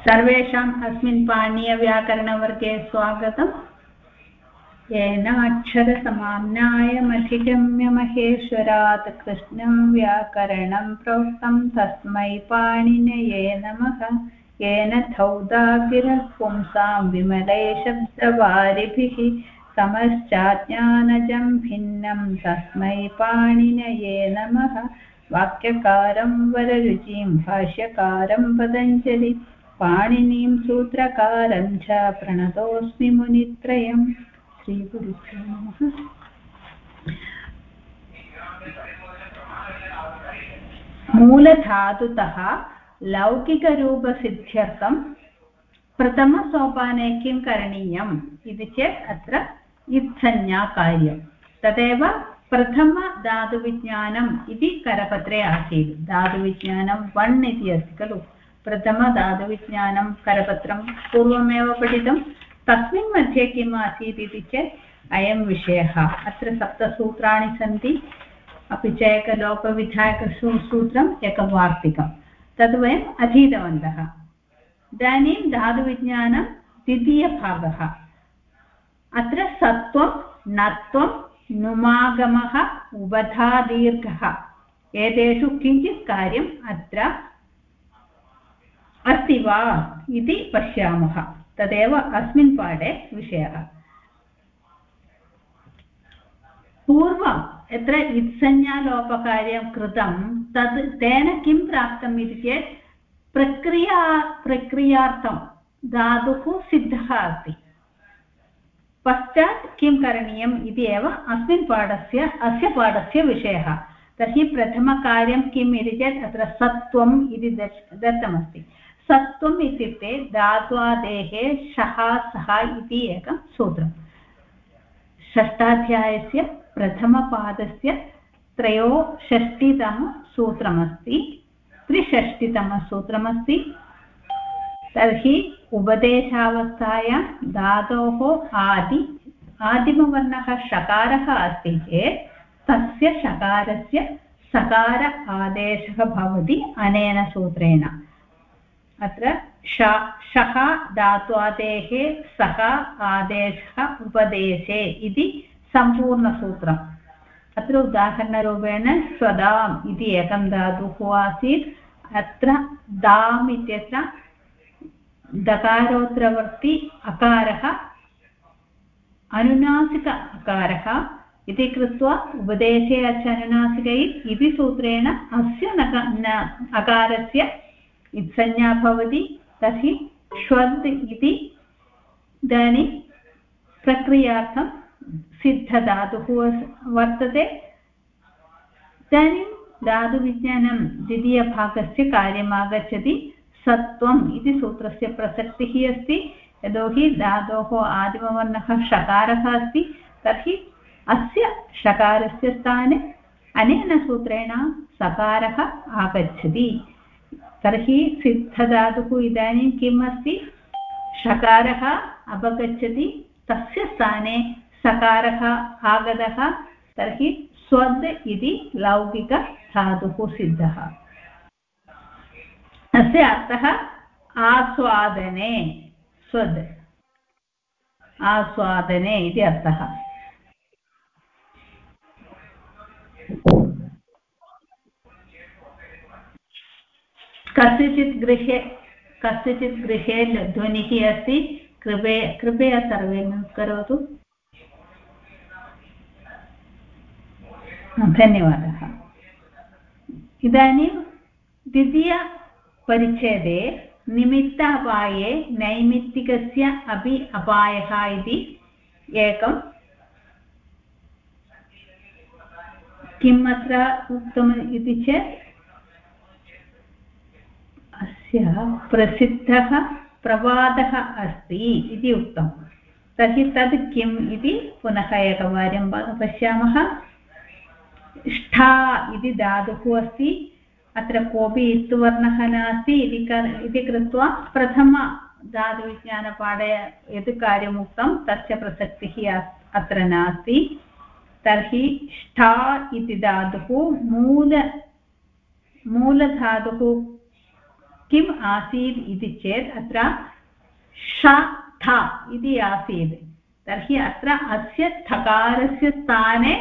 सर्वेषाम् अस्मिन् पाणीयव्याकरणवर्गे स्वागतम्। येन अक्षरसमाम्नायमधिगम्य महेश्वरात् कृष्णं व्याकरणं प्रोक्तं तस्मै पाणिनये नमः। येन धौदागिरः पुंसां विमले शब्दवारिभिः समश्चाज्ञानजं भिन्नं तस्मै पाणिनये नमः। वाक्यकारं वररुचिं, भाष्यकारं पतञ्जलि पाणिनीं सूत्रकारं च प्रणतोऽस्मि मुनित्रयम् श्रीगुरुभ्यो नमः। मूलधातुतः लौकिकरूपसिद्ध्यर्थं प्रथमसोपाने किं करणीयम् इति चेत् अत्र इत्संज्ञाकार्यं। तदेव प्रथमधातुविज्ञानम् इति करपत्रे आसीत्। धातुविज्ञानं वन् इति अस्ति खलु प्रथमधातुविज्ञानं करपत्रं पूर्वमेव पठितं। तस्मिन् मध्ये किम् आसीत् इति चेत् अयं विषयः। अत्र सप्तसूत्राणि सन्ति। अपि च एकलोपविधायकसू सूत्रम् एकवार्तिकं। तद् वयम् अधीतवन्तः। इदानीं धातुविज्ञानं द्वितीयभागः। अत्र सत्त्वं, नत्वं, नुमागमः उबधादीर्घः एतेषु किञ्चित् कार्यम् अत्र अस्ति वा इति पश्यामः। तदेव अस्मिन् पाठे विषयः। पूर्वं यत्र इत्संज्ञालोपकार्यं कृतं तत् तेन किं प्राप्तम् इति चेत् प्रक्रिया, प्रक्रियार्थं धातुः सिद्धः अस्ति। पश्चात् किं करणीयम् इति एव अस्मिन् पाठस्य, अस्य पाठस्य विषयः। तर्हि प्रथमकार्यं किम् इति चेत् अत्र सत्त्वम् इति दत्तमस्ति। सत्त्वम् इत्युक्ते धात्वादेः शः, सः इति एकं सूत्रम्। षष्ठाध्यायस्य प्रथमपादस्य त्रयोषष्टितमसूत्रमस्ति, त्रिषष्टितमसूत्रमस्ति। तर्हि उपदेशावस्थायां धातोः आदि, आदिमवर्णः षकारः अस्ति चेत् तस्य षकारस्य सकार आदेशः भवति अनेन सूत्रेण। अत्र शः धात्वादेः सः आदेशः उपदेशे इति सम्पूर्णसूत्रम् अत्र उदाहरणरूपेण स्वदाम् इति एकं धातुः आसीत् अत्र दाम् इत्यत्र दकारोत्तरवर्ति अकारः अनुनासिक अकारः इति कृत्वा उपदेशे अच् अनुनासिकै इति सूत्रेण अस्य न अकारस्य इत्संज्ञा भवति, तर्हि श्वद् इति इदानीं प्रक्रियार्थं सिद्धधातुः वर्तते। इदानीं धातुविज्ञानं द्वितीयभागस्य कार्यम् आगच्छति सत्त्वम् इति सूत्रस्य प्रसक्तिः अस्ति, यतोहि धातोः आदिमवर्णः षकारः अस्ति, तर्हि अस्य षकारस्य स्थाने अनेन सूत्रेण सकारः आगच्छति। तर्हि सिद्धधातुः इदानीं किम् अस्ति षकारः अपगच्छति, तस्य स्थाने सकारः आगतः, तर्हि स्वद् इति लौकिकधातुः सिद्धः। अस्य अर्थः आस्वादने, स्वद्। आस्वादने इति अर्थः। कस्यचित् गृहे कस्यचित् गृहे ध्वनिः अस्ति, कृपे, कृपया सर्वे म्यूट् करोतु। धन्यवादः। इदानीं द्वितीयपरिच्छेदे निमित्त अपाये नैमित्तिकस्य अपि अपायः इति एकं। किम् अत्र उक्तम् इति चेत् अस्य प्रसिद्धः प्रवादः अस्ति इति उक्तं। तर्हि तद् किम् इति पुनः एकवारं पश्यामः। ष्ठा इति धातुः अस्ति। अत्र कोऽपि इत्वर्णः नास्ति इति कृत्वा प्रथम धातुविज्ञानपाठे यत् कार्यम् उक्तं तस्य प्रसक्तिः अत्र नास्ति। तर्हि ष्ठा इति धातुः मूल, मूलधातुः किम् आसीत् इति चेत् अत्र ष ठ इति आसीत्। तर्हि अत्र अस्य ठकारस्य स्थाने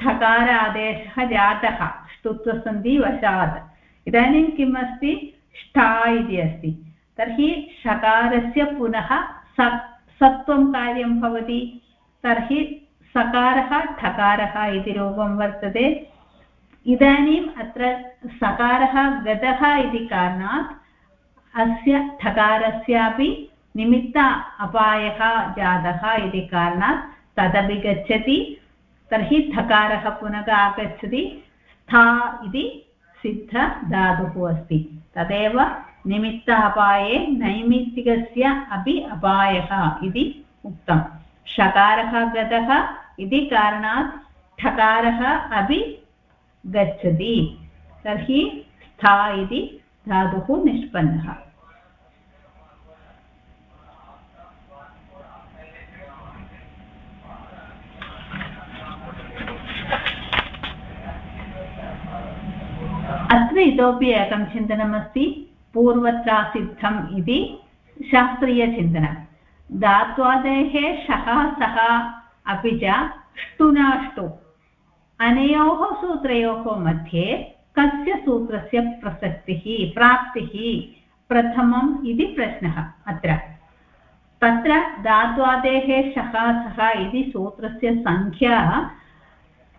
ठकार आदेशः जातः ष्टुत्वसन्धिवशात् इदानीं किम् अस्ति ष्ठा इति अस्ति। तर्हि षकारस्य पुनः स सत्वं कार्यं भवति। तर्हि सकारः ठकारः इति रूपं वर्तते। इदानीम् अत्र सकारः गतः इति कारणात् अस्य ठकारस्यापि निमित्त अपायः जातः इति कारणात् तदपि गच्छति। तर्हि ठकारः पुनः आगच्छति। स्था इति सिद्धधातुः अस्ति। तदेव निमित्त अपाये नैमित्तिकस्य अपि अपायः इति उक्तम् षकारः गतः इति कारणात् ठकारः अपि गच्छति। तर्हि स्था इति धातुः निष्पन्नः। अत्र इतोपि एकं चिन्तनमस्ति, पूर्वत्रासिद्धम् इति शास्त्रीयचिन्तनं। धात्वादेः शः सः अपि च ष्टुनाष्टु। अनयोः सूत्रयोः मध्ये कस्य सूत्रस्य प्रसक्तिः, प्राप्तिः प्रथमम् इति प्रश्नः अत्र। तत्र धात्वादेः शः सः इति सूत्रस्य सङ्ख्या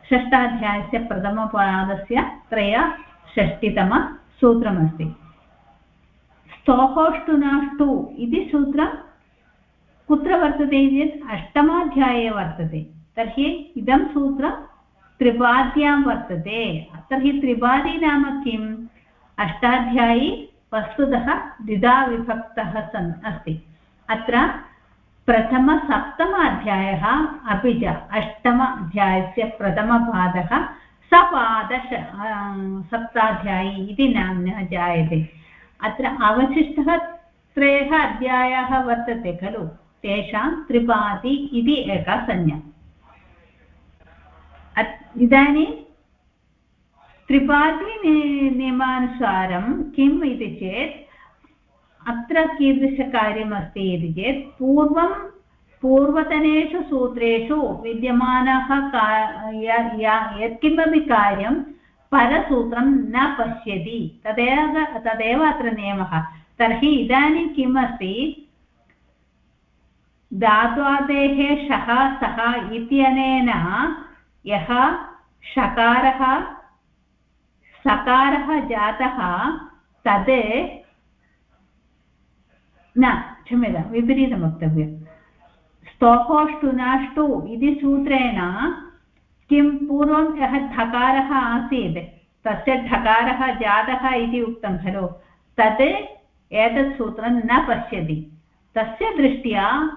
षष्ठाध्यायस्य प्रथमपादस्य त्रयषष्टितमसूत्रमस्ति स्तोहोष्टुनाष्टु इति सूत्रं कुत्र वर्तते चेत् अष्टमाध्याये वर्तते। तर्हि इदं सूत्रं त्रिपाद्यां वर्तते। तर्हि त्रिपादी नाम किम्? अष्टाध्यायी वस्तुतः द्विधा विभक्तः सन् अस्ति। अत्र प्रथमसप्तम अध्यायः अपि च अष्टम अध्यायस्य प्रथमपादः सपादश सप्ताध्यायी इति नाम्ना जायते। अत्र अवशिष्टः त्रयः अध्यायाः वर्तते खलु। तेषां त्रिपादी इति एका संज्ञा। इदानीं त्रिपादी नियमानुसारं किम् इति चेत्, अत्र कीदृशकार्यमस्ति इति चेत्, पूर्वं पूर्वतनेषु सूत्रेषु विद्यमानः यत्किमपि कार्यं परसूत्रं न पश्यति। तदेव तदेव अत्र नियमः। तर्हि इदानीं किम् अस्ति धात्वादेः शः, सः इत्यनेन यः षकारः सकारः जातः, तद् न, क्षम्यतां विपरीतं वक्तव्यं स्तोहोष्टुनाष्टु इति सूत्रेण किं पूर्वं यः ठकारः आसीत्, तस्य ठकारः जातः इति उक्तं खलु। तत् एतत् सूत्रं न पश्यति। तस्य दृष्ट्या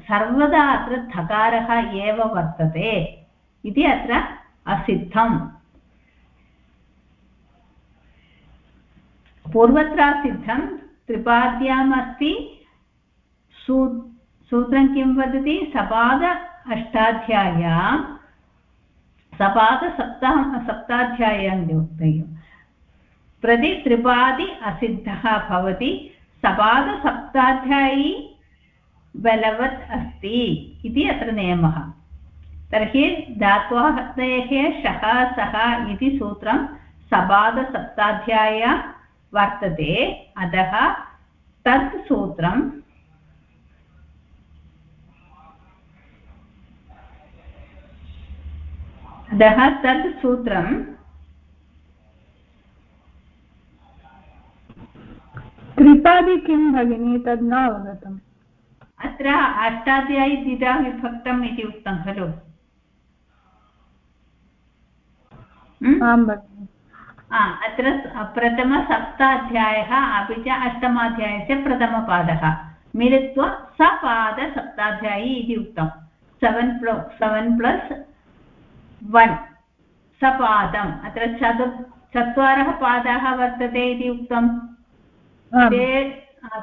सर्वदा अत्र ठकारः एव वर्तते। इति अत्र असिद्धम्। पूर्वत्रासिद्धं त्रिपाद्याम् अस्ति सू, सूत्रं किं वदति? सपाद अष्टाध्याय्यां सपादसप्ताह सप्ताध्याय्यां प्रति त्रिपादि असिद्धः भवति। सपादसप्ताध्यायी बलवत् अस्ति इति अत्र नियमः। तर्हि धात्वाहतेः शः सः इति सूत्रं सपादसप्ताध्याय्यां वर्तते। अतः तत् सूत्रं अतः तत् सूत्रं त्रिपादि किं भगिनि तद् न अवगतम्? अत्र अष्टाध्यायी द्विधा विभक्तम् इति उक्तं खलु? आं भगिनि। अत्र प्रथमसप्ताध्यायः अपि च अष्टमाध्यायस्य प्रथमपादः। मिलित्वा सपादसप्ताध्यायी इति उक्तं। सेवन् प्ल सेवन् प्लस् वन्। सपादम्। अत्र चतुर् चत्वारः पादाः वर्तते इति उक्तं। ते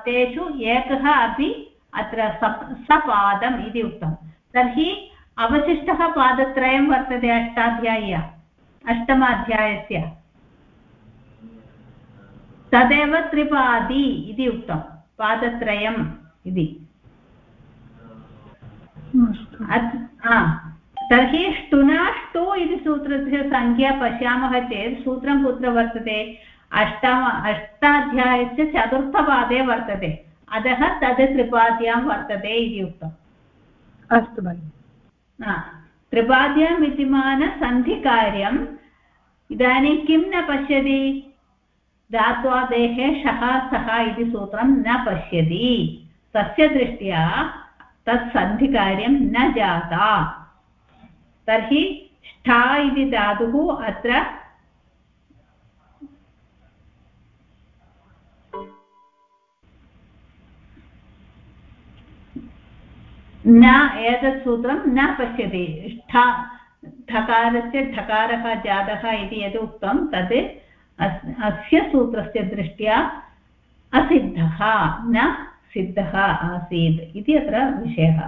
तेषु एकः अपि अत्र सप् सपादम् इति उक्तं। तर्हि अवशिष्टः पादत्रयं वर्तते अष्टाध्याय्या। अष्टमाध्यायस्य। तदेव त्रिपादी इति उक्तं पादत्रयम् इति। तर्हि ष्टुनाष्टु इति सूत्रस्य सङ्ख्या पश्यामः चेत् सूत्रं कुत्र वर्तते? अष्टम अष्टाध्यायस्य चतुर्थपादे वर्तते। अतः तद् त्रिपाद्यां वर्तते इति उक्तम् अस्तु भगिनि। त्रिपाद्यां विद्यमानसन्धिकार्यम् इदानीं किं न पश्यति धात्वादेः शः सः इति सूत्रं न पश्यति तस्य दृष्ट्या तत् सन्धिकार्यं न जाता तर्हि ष्ठा इति धातुः अत्र न एतत् सूत्रं न पश्यति। ष्ठा ठकारस्य, ठकारः जातः इति यद् उक्तं, तत् अस्य सूत्रस्य दृष्ट्या असिद्धः, न सिद्धः आसीत् इति अत्र विषयः।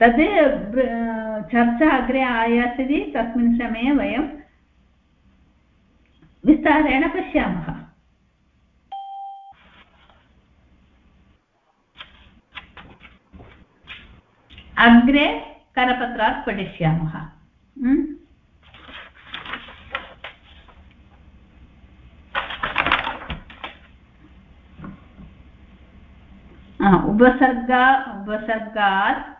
तद् चर्चा अग्रे आयास्यति, तस्मिन् समये वयं विस्तारेण पश्यामः। अग्रे करपत्रात् पठिष्यामः। उपसर्गा, उपसर्गात्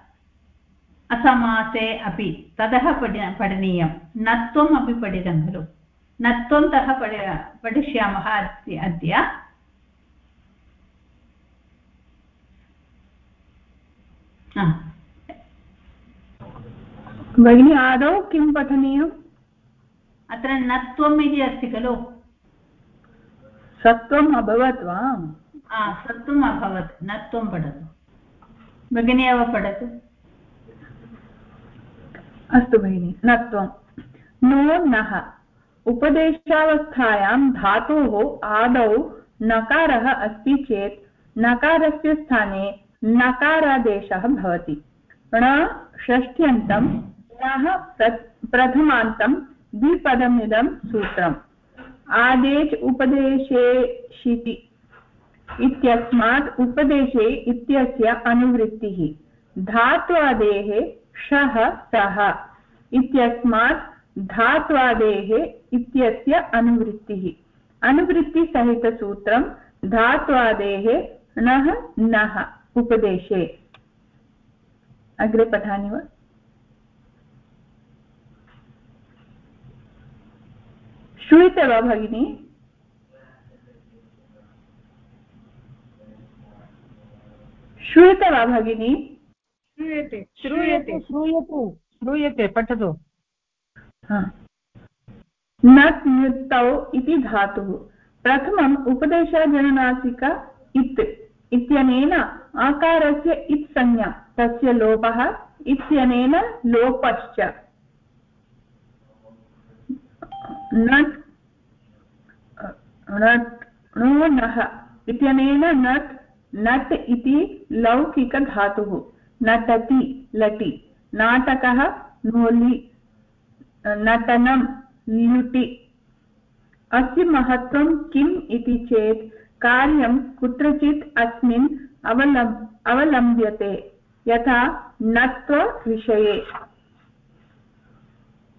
असमासे अपि ततः पठि, पठनीयं। नत्वम् अपि पठितं खलु। नत्वन्तः पठि, पठिष्यामः अद्य भगिनी आदौ किं पठनीयम्? अत्र नत्वम् इति अस्ति खलु। सत्त्वम् अभवत् वा सत्त्वम् अभवत्। नत्वं पठतु। भगिनी एव पठतु। अस्तु भगिनि नत्वं नो नः। उपदेशावस्थायां धातोः आदौ नकारः अस्ति चेत् नकारस्य स्थाने नकारादेशः भवति। ण षष्ठ्यन्तं पुनः प्रथमान्तं द्विपदमिदं सूत्रम्। आदेश उपदेशेषिति इत्यस्मात् उपदेशे इत्यस्य अनुवृत्तिः। धात्वादेः शः सः इत्यस्मात् धात्वादेः इत्यस्य अनुवृत्तिः। अनुवृत्तिसहितसूत्रं धात्वादेः णः नः उपदेशे। अग्रे पठामि वा? श्रूयते वा भगिनि? श्रूयते वा भगिनि? श्रूयते श्रूयते श्रूयते। श्रूयते पठतु। नट् नृत्तौ इति धातुः। प्रथमम् उपदेशजननासिक इत् इत्यनेन आकारस्य इत् संज्ञा। तस्य लोपः इत्यनेन लोपश्च। नट् नट् नः इत्यनेन नट् नट् इति लौकिकधातुः। नटति, लटि। नाटकः नोलि नटनं, ल्युटि। अस्य महत्त्वं किम् इति चेत् कार्यं कुत्रचित् अस्मिन् अवलम्, अवलम्ब्यते, यथा नत्वविषये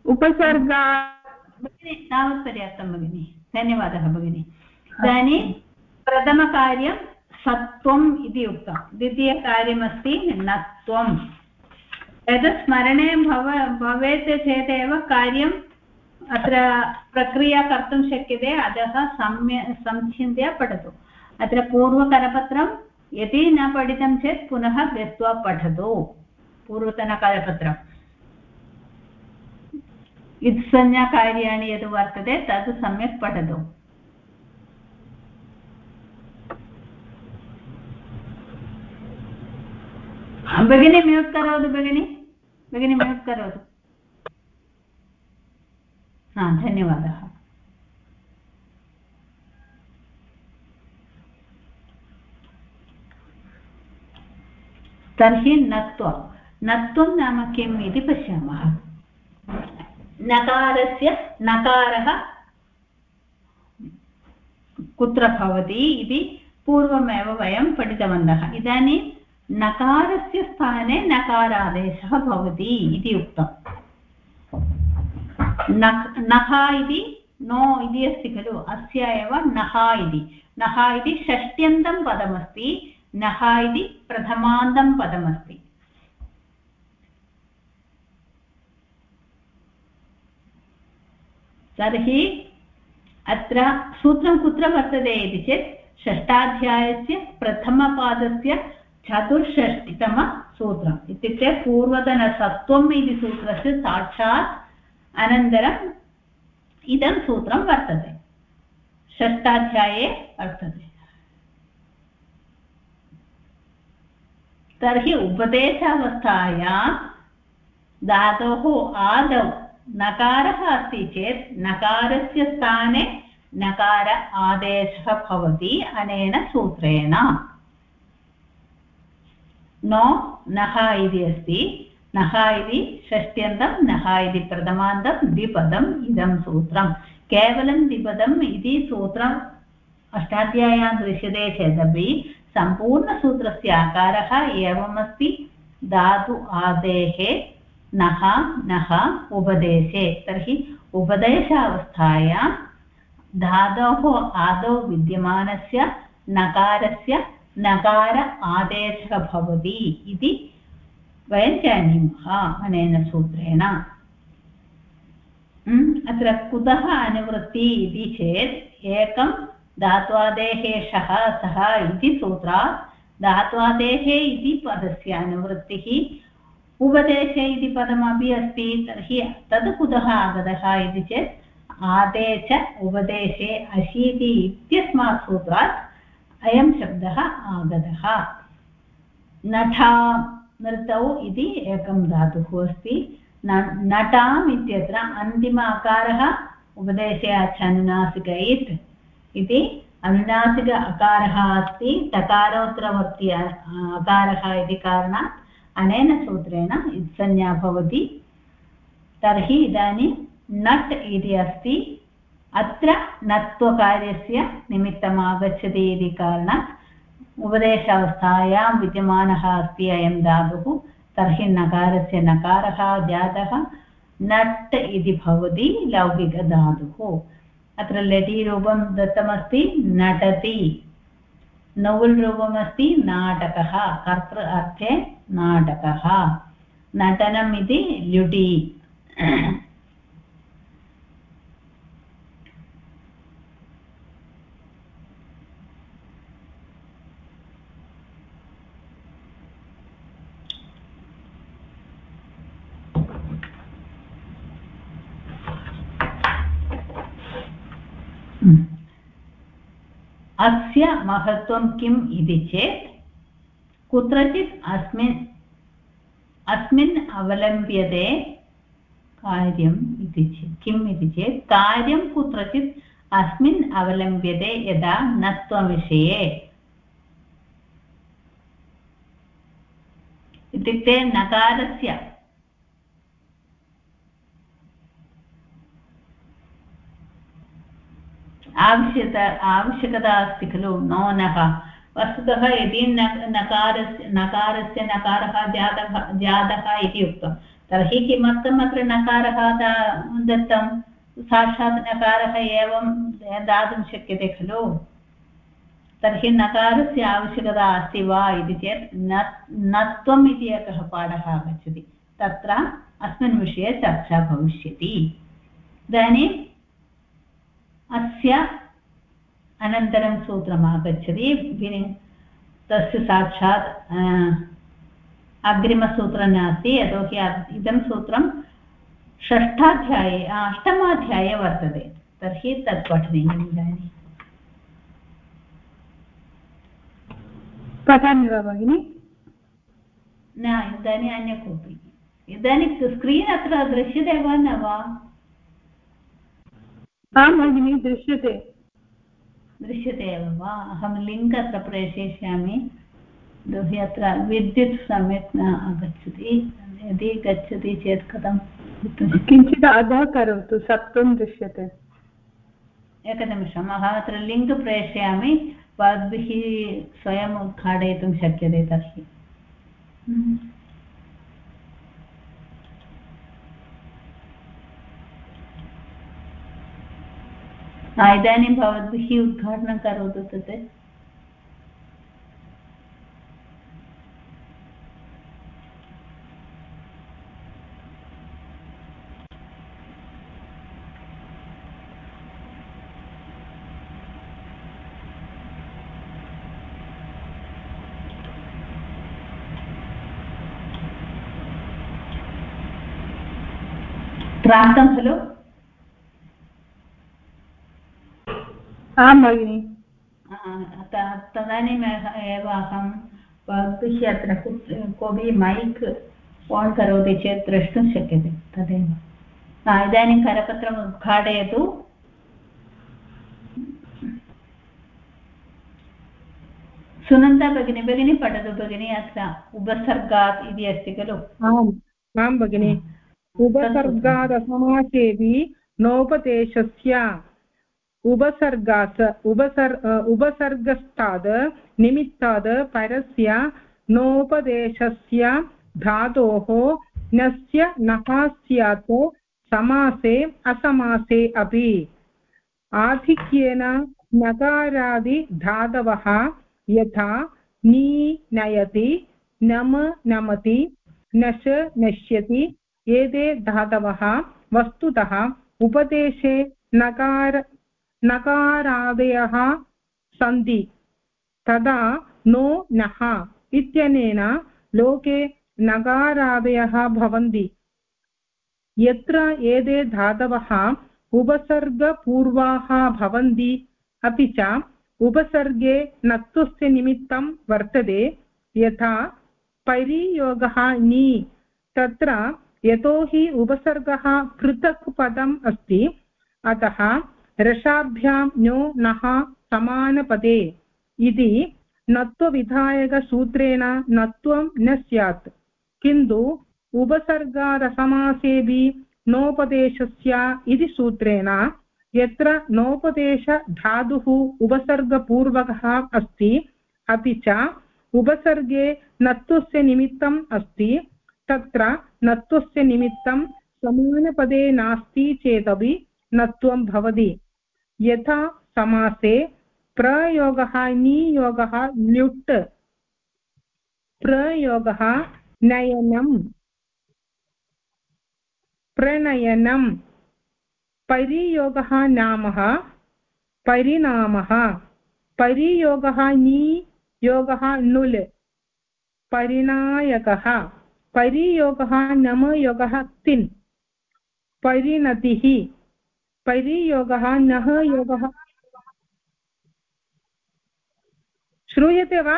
उपसर्गा तावत् पर्याप्तं भगिनि। धन्यवादः भगिनि। इदानीं प्रथमकार्यं सत्त्वम् इति उक्तं। द्वितीयकार्यमस्ति नत्वम्। एतत् स्मरणे भव भवेत् चेदेव कार्यम् अत्र प्रक्रिया कर्तुं शक्यते अतः सम्य संचिन्त्य पठतु। अत्र पूर्वकरपत्रं यदि न पठितं चेत् पुनः गत्वा पठतु। पूर्वतनकरपत्रम्। इत्संज्ञाकार्याणि यद् वर्तते तद् सम्यक् पठतु भगिनी म्यूट् करोतु भगिनि भगिनी म्यूट् करोतु हा धन्यवादः तर्हि नत्वं नत्वं नाम किम् इति पश्यामः नकारस्य नकारः कुत्र भवति इति पूर्वमेव वयं पठितवन्तः। इदानीं नकारस्य स्थाने नकारादेशः भवति इति उक्तम् नः इति नो इति अस्ति खलु। अस्य एव नः इति। नः इति षष्ट्यन्तं पदमस्ति। नः इति प्रथमान्तं पदमस्ति। तर्हि अत्र सूत्रं कुत्र वर्तते इति चेत् षष्ठाध्यायस्य प्रथमपादस्य चतुष्षष्टितमसूत्रम् इत्युक्ते पूर्वतनसत्त्वम् इति सूत्रस्य साक्षात् अनन्तरम् इदं सूत्रं वर्तते। षष्ठाध्याये वर्तते। तर्हि उपदेशावस्थायां धातोः आदौ नकारः अस्ति चेत् नकारस्य स्थाने नकार आदेशः भवति अनेन सूत्रेण। नो, नः इति अस्ति। नः इति षष्ट्यन्तं, नः इति प्रथमान्तं, द्विपदम् इदं सूत्रं केवलं द्विपदम् इति सूत्रम् अष्टाध्याय्यां दृश्यते चेदपि सम्पूर्णसूत्रस्य आकारः एवमस्ति। धातु आदेः नः नः उपदेशे। तर्हि उपदेशावस्थायां धातोः आदौ विद्यमानस्य नकारस्य नकार आदेशः भवति इति वयं जानीमः अनेन सूत्रेण। अत्र कुतः अनुवृत्ति इति चेत् एकं धात्वादेः शः, सः इति सूत्रात् धात्वादेः इति पदस्य अनुवृत्तिः उपदेशे इति पदमपि अस्ति तर्हि तद् कुतः आगतः इति चेत् आदेश उपदेशे अशीति इत्यस्मात् सूत्रात् अयं शब्दः आगतः। नठा नृतौ इति एकं धातुः अस्ति। नटाम् इत्यत्र अन्तिम अकारः उपदेशे अच्छनुनासिक इत् इति अनुनासिक अकारः अस्ति। तकारोत्तरवर्ति अकारः इति कारणात् अनेन सूत्रेण इत्संज्ञा भवति। तर्हि इदानीं नट् इति अस्ति। अत्र नत्वकार्यस्य निमित्तम् आगच्छति इति कारणात् उपदेशावस्थायां विद्यमानः अस्ति अयं धातुः। तर्हि नकारस्य नकारः, जातः नट् इति भवति लौकिकधातुः। अत्र लटीरूपं दत्तमस्ति, नटति। नौल् रूपमस्ति, नाटकः। कर्तृ अर्थे नाटकः। नटनम् इति ल्युटि। अस्य महत्त्वं किम् इति चेत् कुत्रचित् अस्मिन् अस्मिन् अवलम्ब्यते कार्यम् इति चेत्, किम् इति चेत्, कार्यं कुत्रचित् अस्मिन् अवलम्ब्यते यदा नत्वविषये। इत्युक्ते नकारस्य आवश्यकता आवश्यकता अस्ति खलु नो नः वस्तुतः यदि नकारस्य नकारस्य नकारः जातः जातः इति उक्तं। तर्हि किमर्थम् अत्र नकारः दत्तं? साक्षात् नकारः एवं दातुं शक्यते खलु? तर्हि नकारस्य आवश्यकता अस्ति वा इति चेत् न नत्वम् इति एकः पाठः आगच्छति। तत्र अस्मिन् विषये चर्चा भविष्यति। इदानीम् अस्य अनन्तरं सूत्रम् आगच्छति तस्य साक्षात् अग्रिमसूत्रं नास्ति। यतोहि इदं सूत्रं षष्ठाध्याये अष्टमाध्याये वर्तते। तर्हि तत् पठनीयम् इदानीं। पठामि वा भगिनि? न इदानीम् अन्य कोऽपि इदानीं स्क्रीन् अत्र दृश्यते वा न वा? आं भगिनि दृश्यते। दृश्यते एव वा। अहं लिङ्क् अत्र प्रेषयिष्यामि। यतोहि अत्र विद्युत् सम्यक् न आगच्छति। यदि गच्छति चेत् कथं किञ्चित् अधः करोतु सप्तं दृश्यते। एकनिमिषम्। अहमत्र लिङ्क् प्रेषयामि। भवद्भिः स्वयम् उद्घाटयितुं शक्यते तर्हि। इदानीं भवद्भिः उद्घाटनं करोतु तत् प्राप्तं खलु आं भगिनि। तदानीम् एव अहं भवद्भिः अत्र कोऽपि मैक् आन् करोति चेत् द्रष्टुं शक्यते तदेव। इदानीं करपत्रम् उद्घाटयतु। सुनन्दा भगिनी भगिनी पठतु भगिनी अत्र उपसर्गात् इति अस्ति खलु। आम् आं भगिनि। उपसर्गादसमासेऽपि नोपदेशस्य उपसर्गात् उपसर् उपसर्गस्ताद् निमित्ताद् परस्य नोपदेशस्य धातोः नस्य नः स्यात् समासे असमासे अपि। आधिक्येन नकारादिधातवः यथा नी नयति, नम नमति, नश नश्यति, एते धातवः वस्तुतः उपदेशे नकार नकारादयः सन्ति। तदा नो नः इत्यनेन लोके नकारादयः भवन्ति। यत्र एते धातवः उपसर्गपूर्वाः भवन्ति, अपि च उपसर्गे नत्वस्य निमित्तं वर्तते। यथा परियोगः नी, तत्र यतोहि उपसर्गः पृथक् पदम् अस्ति, अतः रसाभ्यां न्यो नः समानपदे इति नत्वविधायकसूत्रेण नत्वं न स्यात्। किन्तु उपसर्गादसमासेऽपि नोपदेशस्य इति सूत्रेण यत्र नोपदेशधातुः उपसर्गपूर्वकः अस्ति, अपि च उपसर्गे नत्वस्य निमित्तम् अस्ति, तत्र नत्वस्य निमित्तं समानपदे नास्ति चेदपि नत्वं भवति। यथा समासे प्रयोगः नियोगः ल्युट्। प्रयोगः नयनं प्रणयनं परियोगः नामः। परिणामः। परियोगः नियोगः नुल्। परिणायकः। परियोगः नमयोगः तिन्। परिणतिः। परियोगः नः योगः। श्रूयते वा?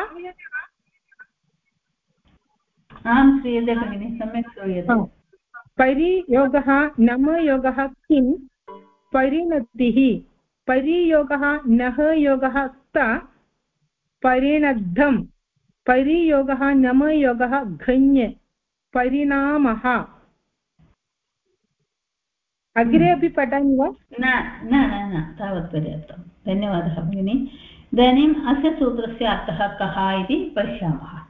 आं श्रूयते भगिनि सम्यक् श्रूयते। परियोगः नमयोगः किं? परिणतिः। परियोगः नः योगः स्त। परिणद्धं परियोगः नमयोगः घञ्। परिणामः। अग्रे अपि पठामि वा? न न न तावत् पर्याप्तं। धन्यवादः भगिनि। इदानीम् अस्य सूत्रस्य अर्थः कः इति पश्यामः।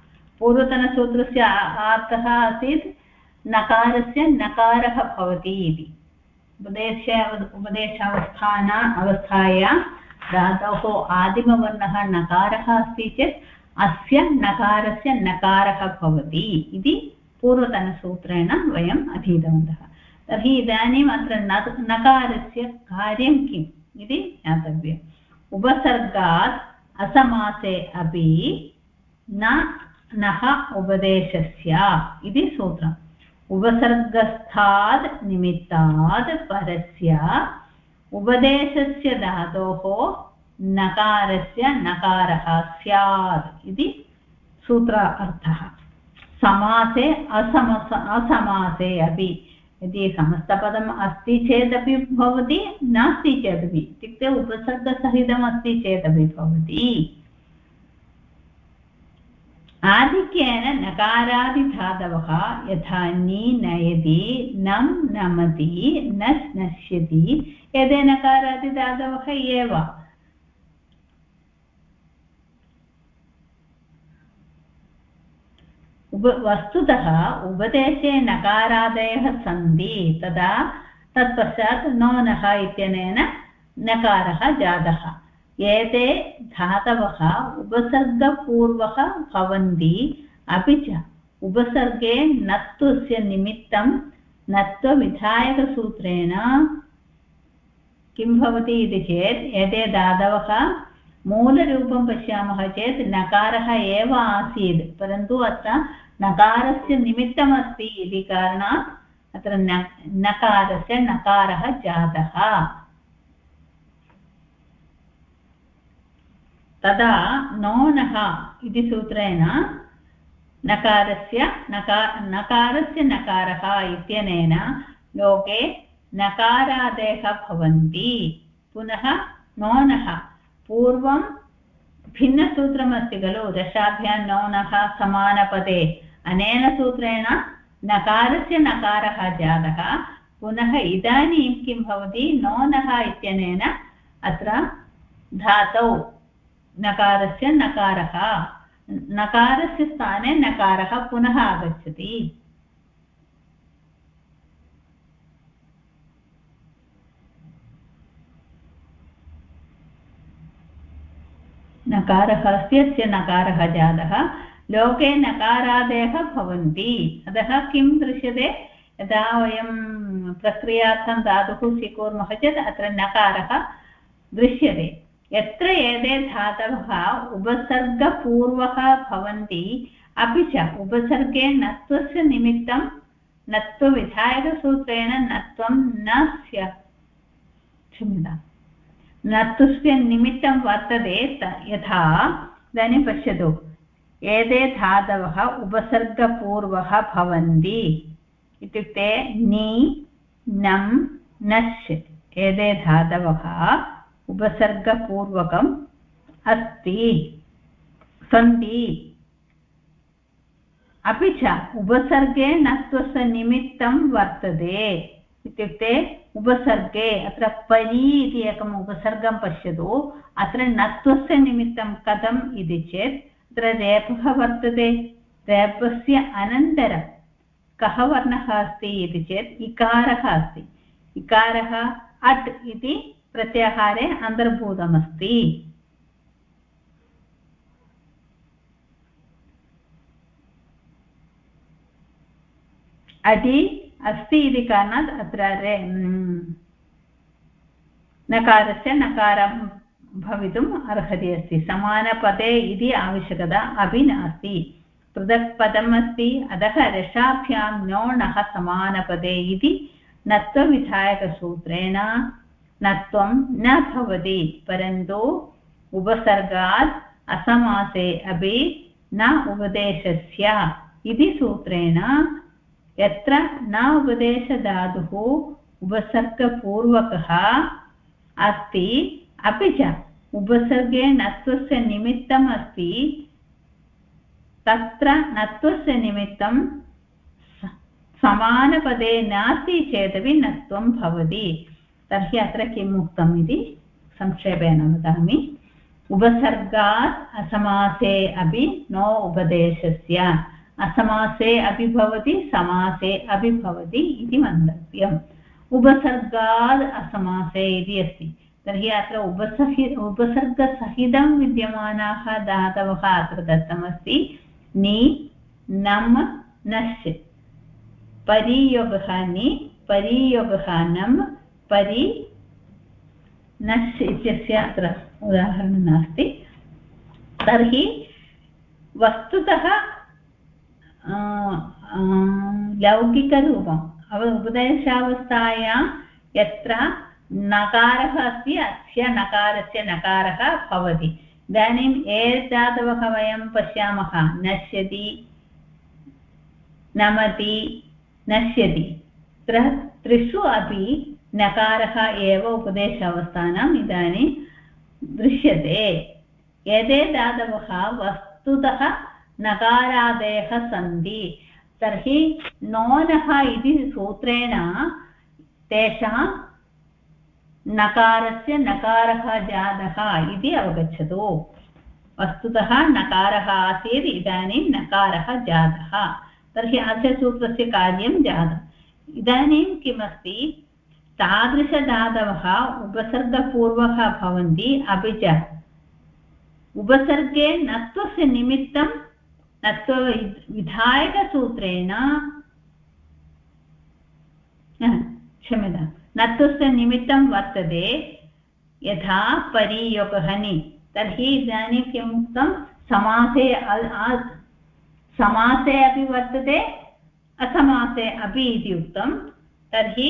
पूर्वतनसूत्रस्य अर्थः आसीत् नकारस्य नकारः भवति इति। उपदेश उपदेशावस्थान अवस्थायां धातोः आदिमवर्णः नकारः अस्ति चेत् अस्य नकारस्य नकारः भवति इति पूर्वतनसूत्रेण वयम् अधीतवन्तः। तर्हि इदानीम् अत्र नकारस्य कार्यं किम् इति ज्ञातव्यम्। उपसर्गात् असमासे अपि न, नः उपदेशस्य इति सूत्रम्। उपसर्गस्थात् निमित्तात् परस्य उपदेशस्य धातोः नकारस्य नकारः स्यात् इति सूत्र अर्थः समासे, असमस, असमासे अपि यदि समस्तपदम् अस्ति चेदपि भवति, नास्ति चेदपि, इत्युक्ते उपसर्गसहितम् अस्ति चेदपि भवति। आधिक्येन नकारादिधातवः यथा नि नयति, नं नमति, नस् नश्यति एते नकारादिधातवः एव। उप वस्तुतः उपदेशे नकारादयः सन्ति, तदा तत्पश्चात् नोनः इत्यनेन नकारः जातः। एते धातवः उपसर्गपूर्वः भवन्ति, अपि च उपसर्गे नत्वस्य निमित्तं नत्वविधायकसूत्रेण किं भवति इति चेत् एते धातवः मूलरूपं पश्यामः चेत् नकारः एव आसीत्, परन्तु अत्र नकारस्य निमित्तमस्ति इति कारणात् अत्र नकारस्य नकारः जातः। तदा नोनः इति सूत्रेण नकारस्य नका, नकारस्य नकारः इत्यनेन लोके नकारादयः भवन्ति। पुनः नोनः पूर्वं भिन्नसूत्रमस्ति खलु? दशाभ्यां नौनः समानपदे। अनेन सूत्रेण नकारस्य नकारः जातः। पुनः इदानीं किं भवति? नोनः इत्यनेन अत्र धातौ नकारस्य नकारः। नकारस्य स्थाने नकारः पुनः आगच्छति। नकारः अस्ति अस्य नकारः जातः। लोके नकारादयः भवन्ति। अतः किं दृश्यते? यदा वयं प्रक्रियार्थं धातुः स्वीकुर्मः चेत् अत्र नकारः दृश्यते। यत्र एते धातवः उपसर्गपूर्वः भवन्ति, अपि च उपसर्गे नत्वस्य निमित्तं, नत्वविधायकसूत्रेण नत्वं न स्यात् क्षम्यताम्। नतुस्य निमित्तं वर्तते यथा, इदानीं पश्यतु। एते धातवः उपसर्गपूर्वः भवन्ति। इत्युक्ते नि, नं, नश् एते धातवः उपसर्गपूर्वकम् अस्ति, सन्ति। अपि च उपसर्गे नत्वस्य निमित्तं वर्तते। इत्युक्ते उपसर्गे, अत्र परि इति एकम् उपसर्गं पश्यतु। अत्र नत्वस्य निमित्तं कथम् इति चेत्, अत्र रेपः वर्तते। रेपस्य अनन्तरं कः वर्णः अस्ति इति चेत्, इकारः अस्ति। इकारः अट् इति प्रत्याहारे अन्तर्भूतमस्ति। अटि अस्ति इति कारणात् अत्र रे नकारस्य नकारं भवितुम् अर्हति अस्ति। समानपदे इति आवश्यकता अपि नास्ति। पृथक् पदम् अस्ति, अतः रसाभ्यां नोणः समानपदे इति नत्वविधायकसूत्रेण नत्वं न भवति, परन्तु उपसर्गात् असमासे अपि न उपदेशस्य इति सूत्रेण यत्र न उपदेशधातुः उपसर्गपूर्वकः अस्ति, अपि च उपसर्गे नत्वस्य निमित्तम् अस्ति, तत्र नत्वस्य निमित्तं समानपदे नास्ति चेदपि नत्वं भवति। तर्हि अत्र किम् उक्तम् इति संक्षेपेण वदामि। उपसर्गात् असमासे अपि नो उपदेशस्य। असमासे अपि भवति, समासे अपि भवति इति मन्तव्यम्। उपसर्गाद् असमासे इति अस्ति। तर्हि अत्र उपसहि, उपसर्गसहितं विद्यमानाः धातवः अत्र दत्तमस्ति। नि, नम्, नश्। परियोगः नि, परियोगः नम्, परि, नश् इत्यस्य अत्र उदाहरणं नास्ति। तर्हि वस्तुतः लौकिकरूपम् उपदेशावस्थायां यत्र नकारः अस्ति अस्य नकारस्य नकारः भवति इदानीम् एतादवः वयं पश्यामः नश्यति नमति नश्यति त्र त्रिषु अपि नकारः एव उपदेशावस्थानम् इदानीं दृश्यते एते धातवः वस्तुतः नकारादयः सन्ति तर्हि नोनः इति सूत्रेण तेषां नकारस्य नकारः जातः इति अवगच्छतु। वस्तुतः नकारः आसीत्, इदानीं नकारः जातः। तर्हि अस्य सूत्रस्य कार्यं जातम्। इदानीं किमस्ति? तादृशधातवः उपसर्गपूर्वः भवन्ति अपि च। उपसर्गे नत्वस्य निमित्तं नत्व विधायकसूत्रेण क्षम्यतां नत्वस्य निमित्तं वर्तते यथा परियोगः नि तर्हि इदानीं किम् उक्तं? समासे समासे अपि वर्तते, असमासे अपि इति उक्तं, तर्हि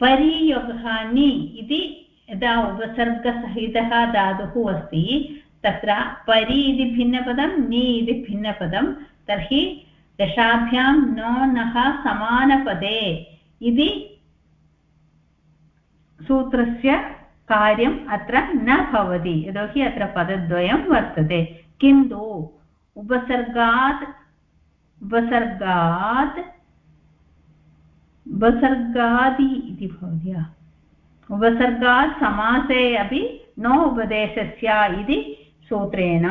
परियोगः इति यदा उपसर्गसहितः धातुः अस्ति तत्र परि इति भिन्नपदं नि इति भिन्नपदं, तर्हि दशाभ्यां नो नः समानपदे इति सूत्रस्य कार्यम् अत्र न भवति। यतोहि अत्र पदद्वयं वर्तते। किन्तु उपसर्गात् उपसर्गात्, उपसर्गादि इति भवति उपसर्गात् समासे अपि नो उपदेशस्य इति सूत्रेण,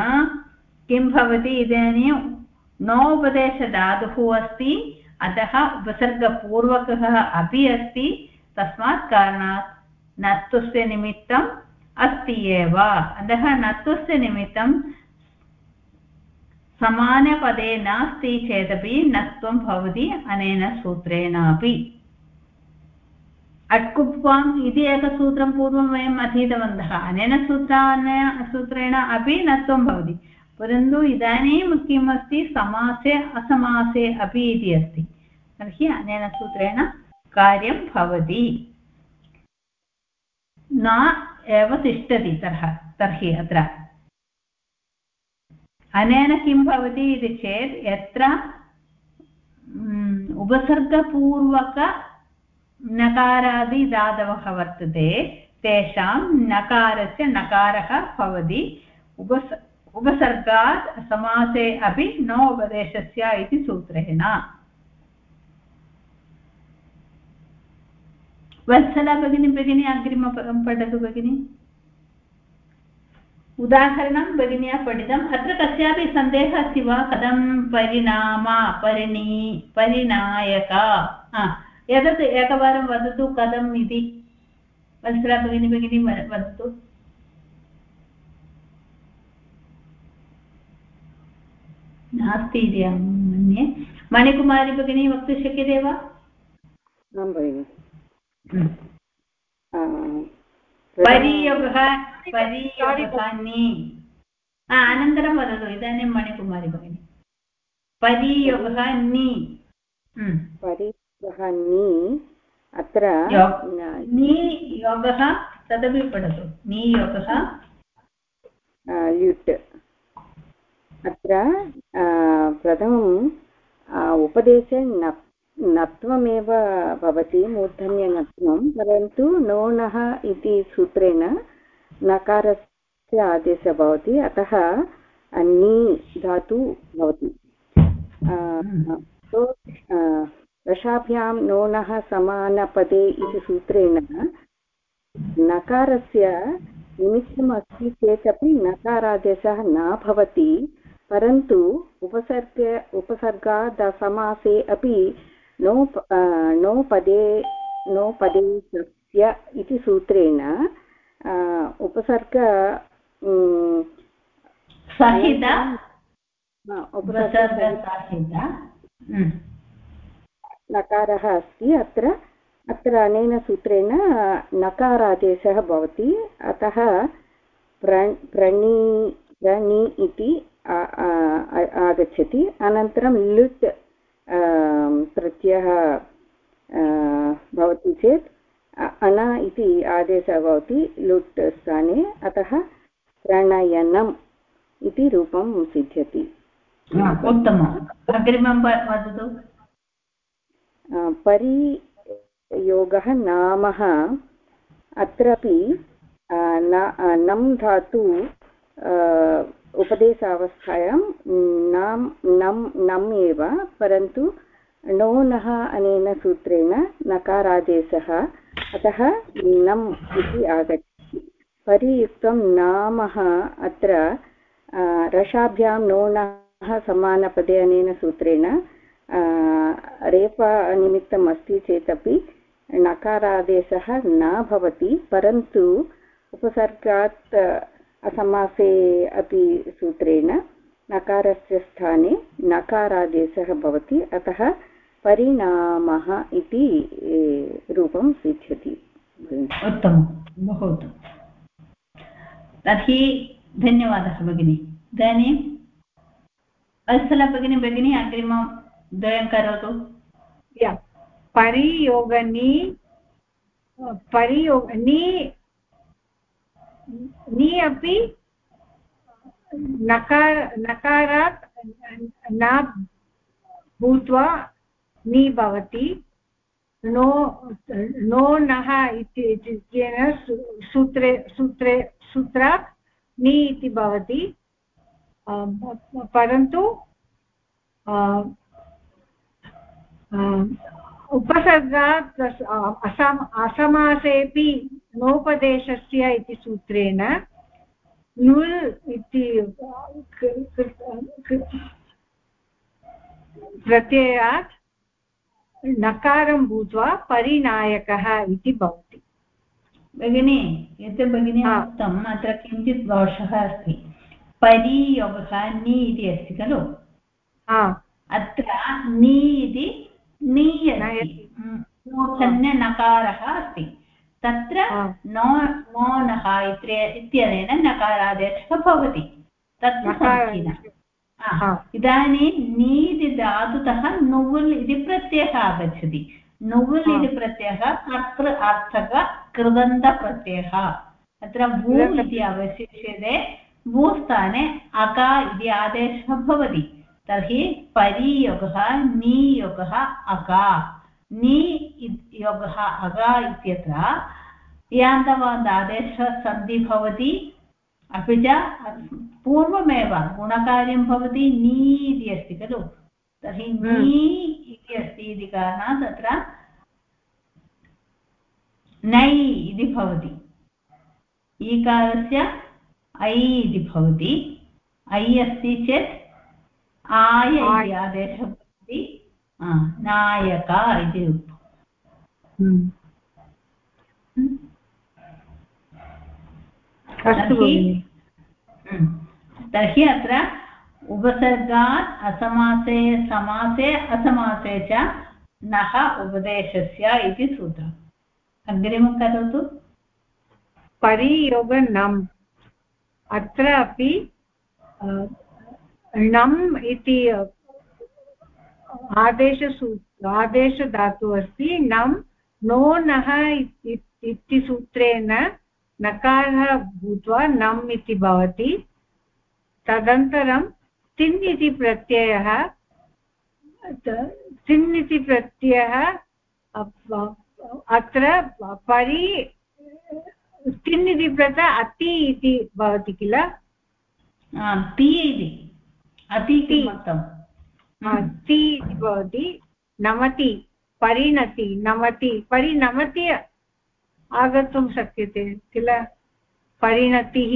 किं भवति इदानीं? नोपदेशधातुः अस्ति, अतः उपसर्गपूर्वकः अपि अस्ति, तस्मात् कारणात् नत्वस्य निमित्तम् अस्ति एव। अतः नत्वस्य निमित्तं समानपदे नास्ति चेदपि नत्वं भवति अनेन सूत्रेणापि। अट्कुप्वाम् इति एकसूत्रं पूर्वं वयम् अधीतवन्तः। अनेन सूत्रान् सूत्रेण अपि नत्वं भवति। परन्तु इदानीं किम् अस्ति समासे, असमासे अपि इति अस्ति। तर्हि अनेन सूत्रेण कार्यं भवति। न एव तिष्ठति तरः तर्हि अत्र। अनेन किं भवति इति चेत्, यत्र उपसर्गपूर्वक नकारादिधातवः वर्तते, तेषां नकारस्य नकारः भवति। उपस, उपसर्गात् समासे अपि नोपदेशस्य इति सूत्रेण। वत्सला भगिनी भगिनी अग्रिमपदं पठतु भगिनि। उदाहरणं भगिन्या पठितम् अत्र कस्यापि सन्देहः अस्ति वा? कथं? परिणाम, परिणी, परिणायक? एतत् एकवारं वदतु कथम् इति? वत्सला भगिनी भगिनी वदतु। नास्ति इति अहं मन्ये। मणिकुमारी भगिनी वक्तुं शक्यते वा? आं भगिनि। अनन्तरं वदतु इदानीं मणिकुमारी भगिनि। परियोगः नि परियोगः नि अत्र नि योगः तदपि पठतु। नियोगः ल्युट्। अत्र प्रथमम् उपदेशे न नत्वमेव भवति मूर्धन्यनत्वं परन्तु नोणः इति सूत्रेण नकारस्य आदेशः भवति अतः नि धातु भवति। तो दशाभ्यां नोणः समानपदे इति सूत्रेण नकारस्य निमित्तम् अस्ति चेदपि नकारादेशः न भवति परन्तु उपसर्ग उपसर्गादसमासे अपि नो नो पदे नो पदे सस्य इति सूत्रेण उपसर्ग सहित? नकारः अस्ति अत्र। अत्र अनेन सूत्रेण नकारादेशः भवति। अतः प्र प्रणि प्रणि इति आगच्छति। अनन्तरं लुट् प्रत्ययः भवति चेत् अन इति आदेशः भवति लुट् स्थाने। अतः प्रणयनम् इति रूपं सिद्ध्यति। उत्तमम्। अग्रिमं वदतु। परियोगः नामः अत्रापि नं धातु उपदेशावस्थायां नाम नम् नम् एव, परन्तु णोनः अनेन सूत्रेण नकारादेशः, अतः नम् इति आगच्छति। परियुक्तं नामः अत्र रसाभ्यां नोणः समानपदे अनेन सूत्रेण रेफानिमित्तम् अस्ति चेदपि नकारादेशः न भवति, परन्तु उपसर्गात् असमासे अपि सूत्रेण नकारस्य स्थाने नकारादेशः भवति, अतः परिणामः इति रूपं सिद्ध्यति उत्तमं बहु तर्हि धन्यवादः भगिनि। इदानीं वत्सला भगिनी भगिनी अग्रिमं द्वयं करोतु। परियोगनी परियोग, नि नि अपि नकार, नकारात् न भूत्वा नि भवति। नो नो नः इत्यनेन सूत्रे सूत्रे, सूत्रात् नि इति भवति। परन्तु उपसर्गात् असम असमासेपि नोपदेशस्य इति सूत्रेण नुल् इति प्रत्ययात् नकारं भूत्वा परिनायकः इति भवति। भगिनी यत् भगिनी उक्तम् अत्र किञ्चित् दोषः अस्ति। परियोगः नि इति अस्ति खलु? अत्र नि इति नीयति अस्ति। तत्र नो नो नः इत्यनेन नकारादेशः भवति। तत् इदानीं नीति धातुतः नुवुल् इति प्रत्ययः आगच्छति। नुवुल् इति प्रत्ययः कर्तृ अर्थक कृदन्तप्रत्ययः। अत्र भू इति अवशिष्यते। भूस्थाने अका इति आदेशः भवति। तर्हि परियोगः नियोगः अगा। नि योगः अगा इत्यत्र यान्तवान्त आदेशः सन्धि भवति अपि च पूर्वमेव गुणकार्यं भवति नी इति अस्ति खलु। तर्हि नी इति अस्ति इति कारणात् तत्र नै इति भवति। ईकारस्य ऐ इति भवति। ऐ अस्ति चेत् आय इति आदेशः भवति नायक इति। तर्हि अत्र उपसर्गात् असमासे समासे असमासे च नः उपदेशस्य इति सूत्रम् अग्रिमं करोतु परियोगनम् अत्र अपि णम् इति आदेशसू आदेशधातुः अस्ति णम् नो नः इति सूत्रेण नकारः भूत्वा नम् इति भवति। तदनन्तरं तिन् इति प्रत्ययः तिन् इति प्रत्ययः अत्र परि, तिन् इति प्रत्यय अति इति भवति किल? ति इति। अति इति भवति नमति परिणति नमति परिणमति आगन्तुं शक्यते किल? परिणतिः।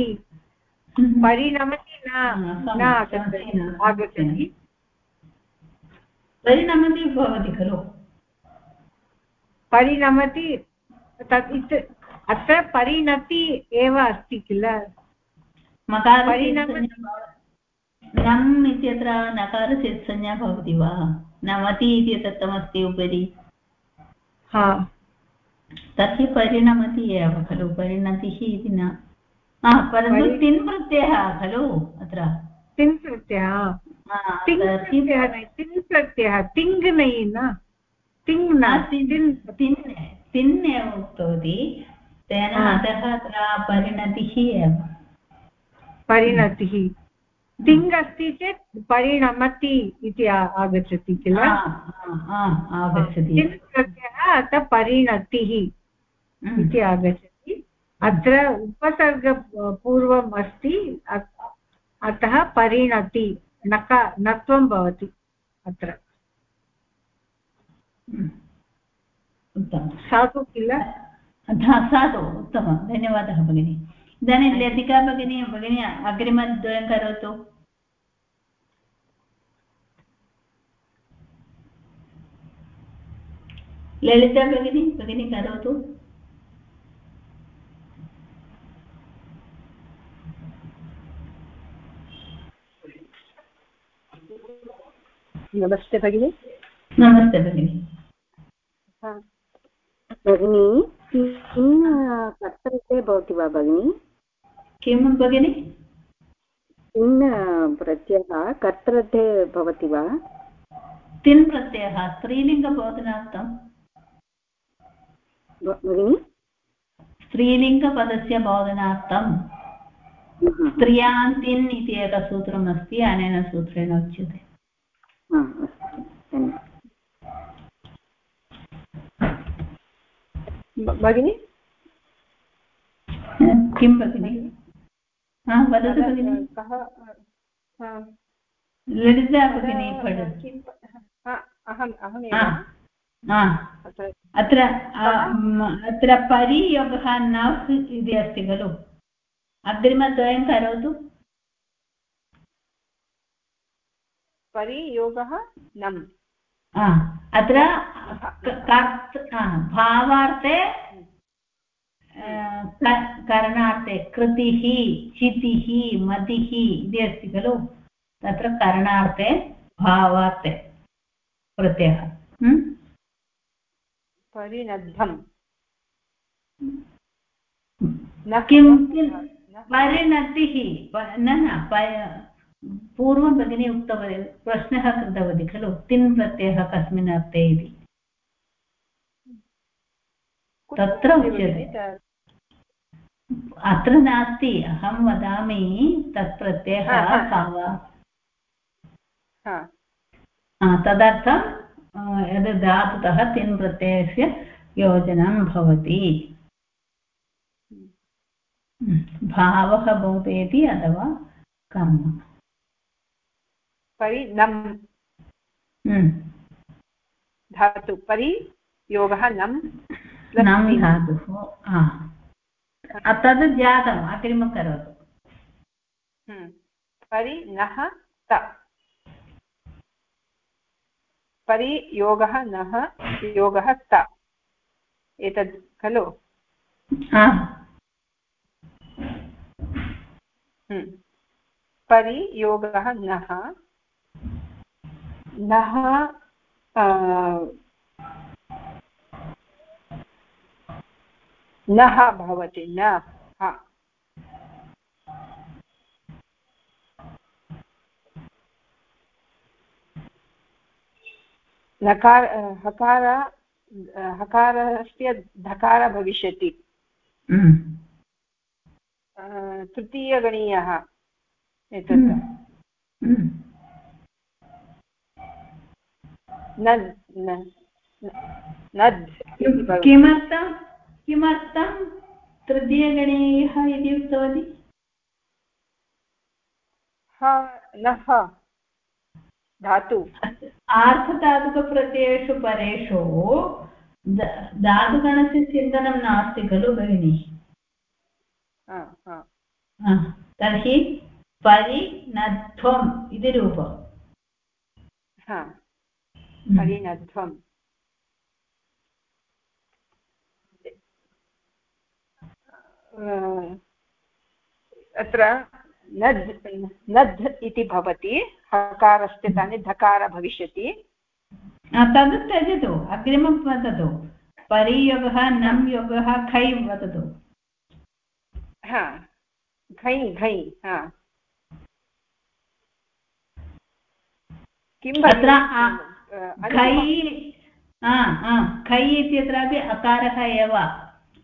हम्म। परिणमति न आगच्छति परिणमति भवति खलु। परिणमति तत् अत्र परिणति एव अस्ति किल? परिणमति नम् इत्यत्र नकारस्य संज्ञा भवति वा? नमति इति दत्तमस्ति उपरि? हा। तर्हि परिणमति एव खलु? परिणतिः इति न। परन्तु तिन् प्रत्ययः खलु? अत्र। तिन् प्रत्ययः तिन् प्रत्ययः तिङ् नै न। तिङ् न तिन् एव उक्तवती। तेन अतः अत्र परिणतिः एव। परिणतिः। तिङ् अस्ति चेत् परिणमति इति आगच्छति किल? आगच्छति। प्रत्ययः अतः परिणतिः हम्म। इति आगच्छति। अत्र उपसर्ग पूर्वम् अस्ति। अतः परिणति नक नत्वं भवति अत्र। हम्म। साधु किल? साधु उत्तमं धन्यवादः भगिनि। इदानीं लतिका भगिनी भगिनी अग्रिमद्वयं करोतु ललिता भगिनी भगिनी करोतु नमस्ते भगिनि नमस्ते भगिनि भगिनी किं कर्तृत्वे भवति वा भगिनि किं भगिनि? किं प्रत्ययः कर्तृत्वे भवति वा? तिन् प्रत्ययः स्त्रीलिङ्गबोधनार्थं भगिनि? स्त्रीलिङ्गपदस्य बोधनार्थं स्त्रियान्तिन् इति एकसूत्रम् अस्ति अनेन सूत्रेण उच्यते। भगिनि? किं भगिनि? वदतु भगिनि कः ललिता भगिनी अहम् अहमेव अत्र अत्र परियोगः नव् इति अस्ति खलु अग्रिमद्वयं करोतु परियोगः नम् अत्र भावार्थे करणार्थे कृतिः चितिः मतिः इति अस्ति खलु तत्र करणार्थे भावार्थे प्रत्ययः परिणद्धम् किं परिणतिः न न पूर्वं भगिनी उक्तवती प्रश्नः कृतवती खलु तिन् प्रत्ययः कस्मिन् अर्थे इति तत्र उच्यते अत्र नास्ति अहं वदामि तत् प्रत्ययः का वा। तदर्थं यद् धातुतः तिन् प्रत्ययस्य योजनं भवति। भावः बोधयति अथवा कर्म। परि नम् धातु परि योगः नम् नम् धातुः तद् जातम् अग्रिमं करोतु। परि नः त। परि योगः नः योगः त। एतद् खलु? परि योगः नः। नः नः भवति न नकार हकार हकारस्य धकार भविष्यति। तृतीयगणीयः एतत्। नद् नद् किमर्थं तृतीयगणीयः इति उक्तवती? नः धातु। आर्थधातुकप्रत्ययेषु परेषु धातुगणस्य चिन्तनं नास्ति खलु भगिनि? तर्हि परिणध्वम् इति रूपम्। परिणध्वम्। अत्र नद् नद् इति भवति हकारस्य तानि धकार भविष्यति। तद् त्यजतु अग्रिमं वदतु परियोगः नम् योगः खै वदतु। हा घै घै हा। किं अत्र खै खै इत्यत्रापि अकारः एव।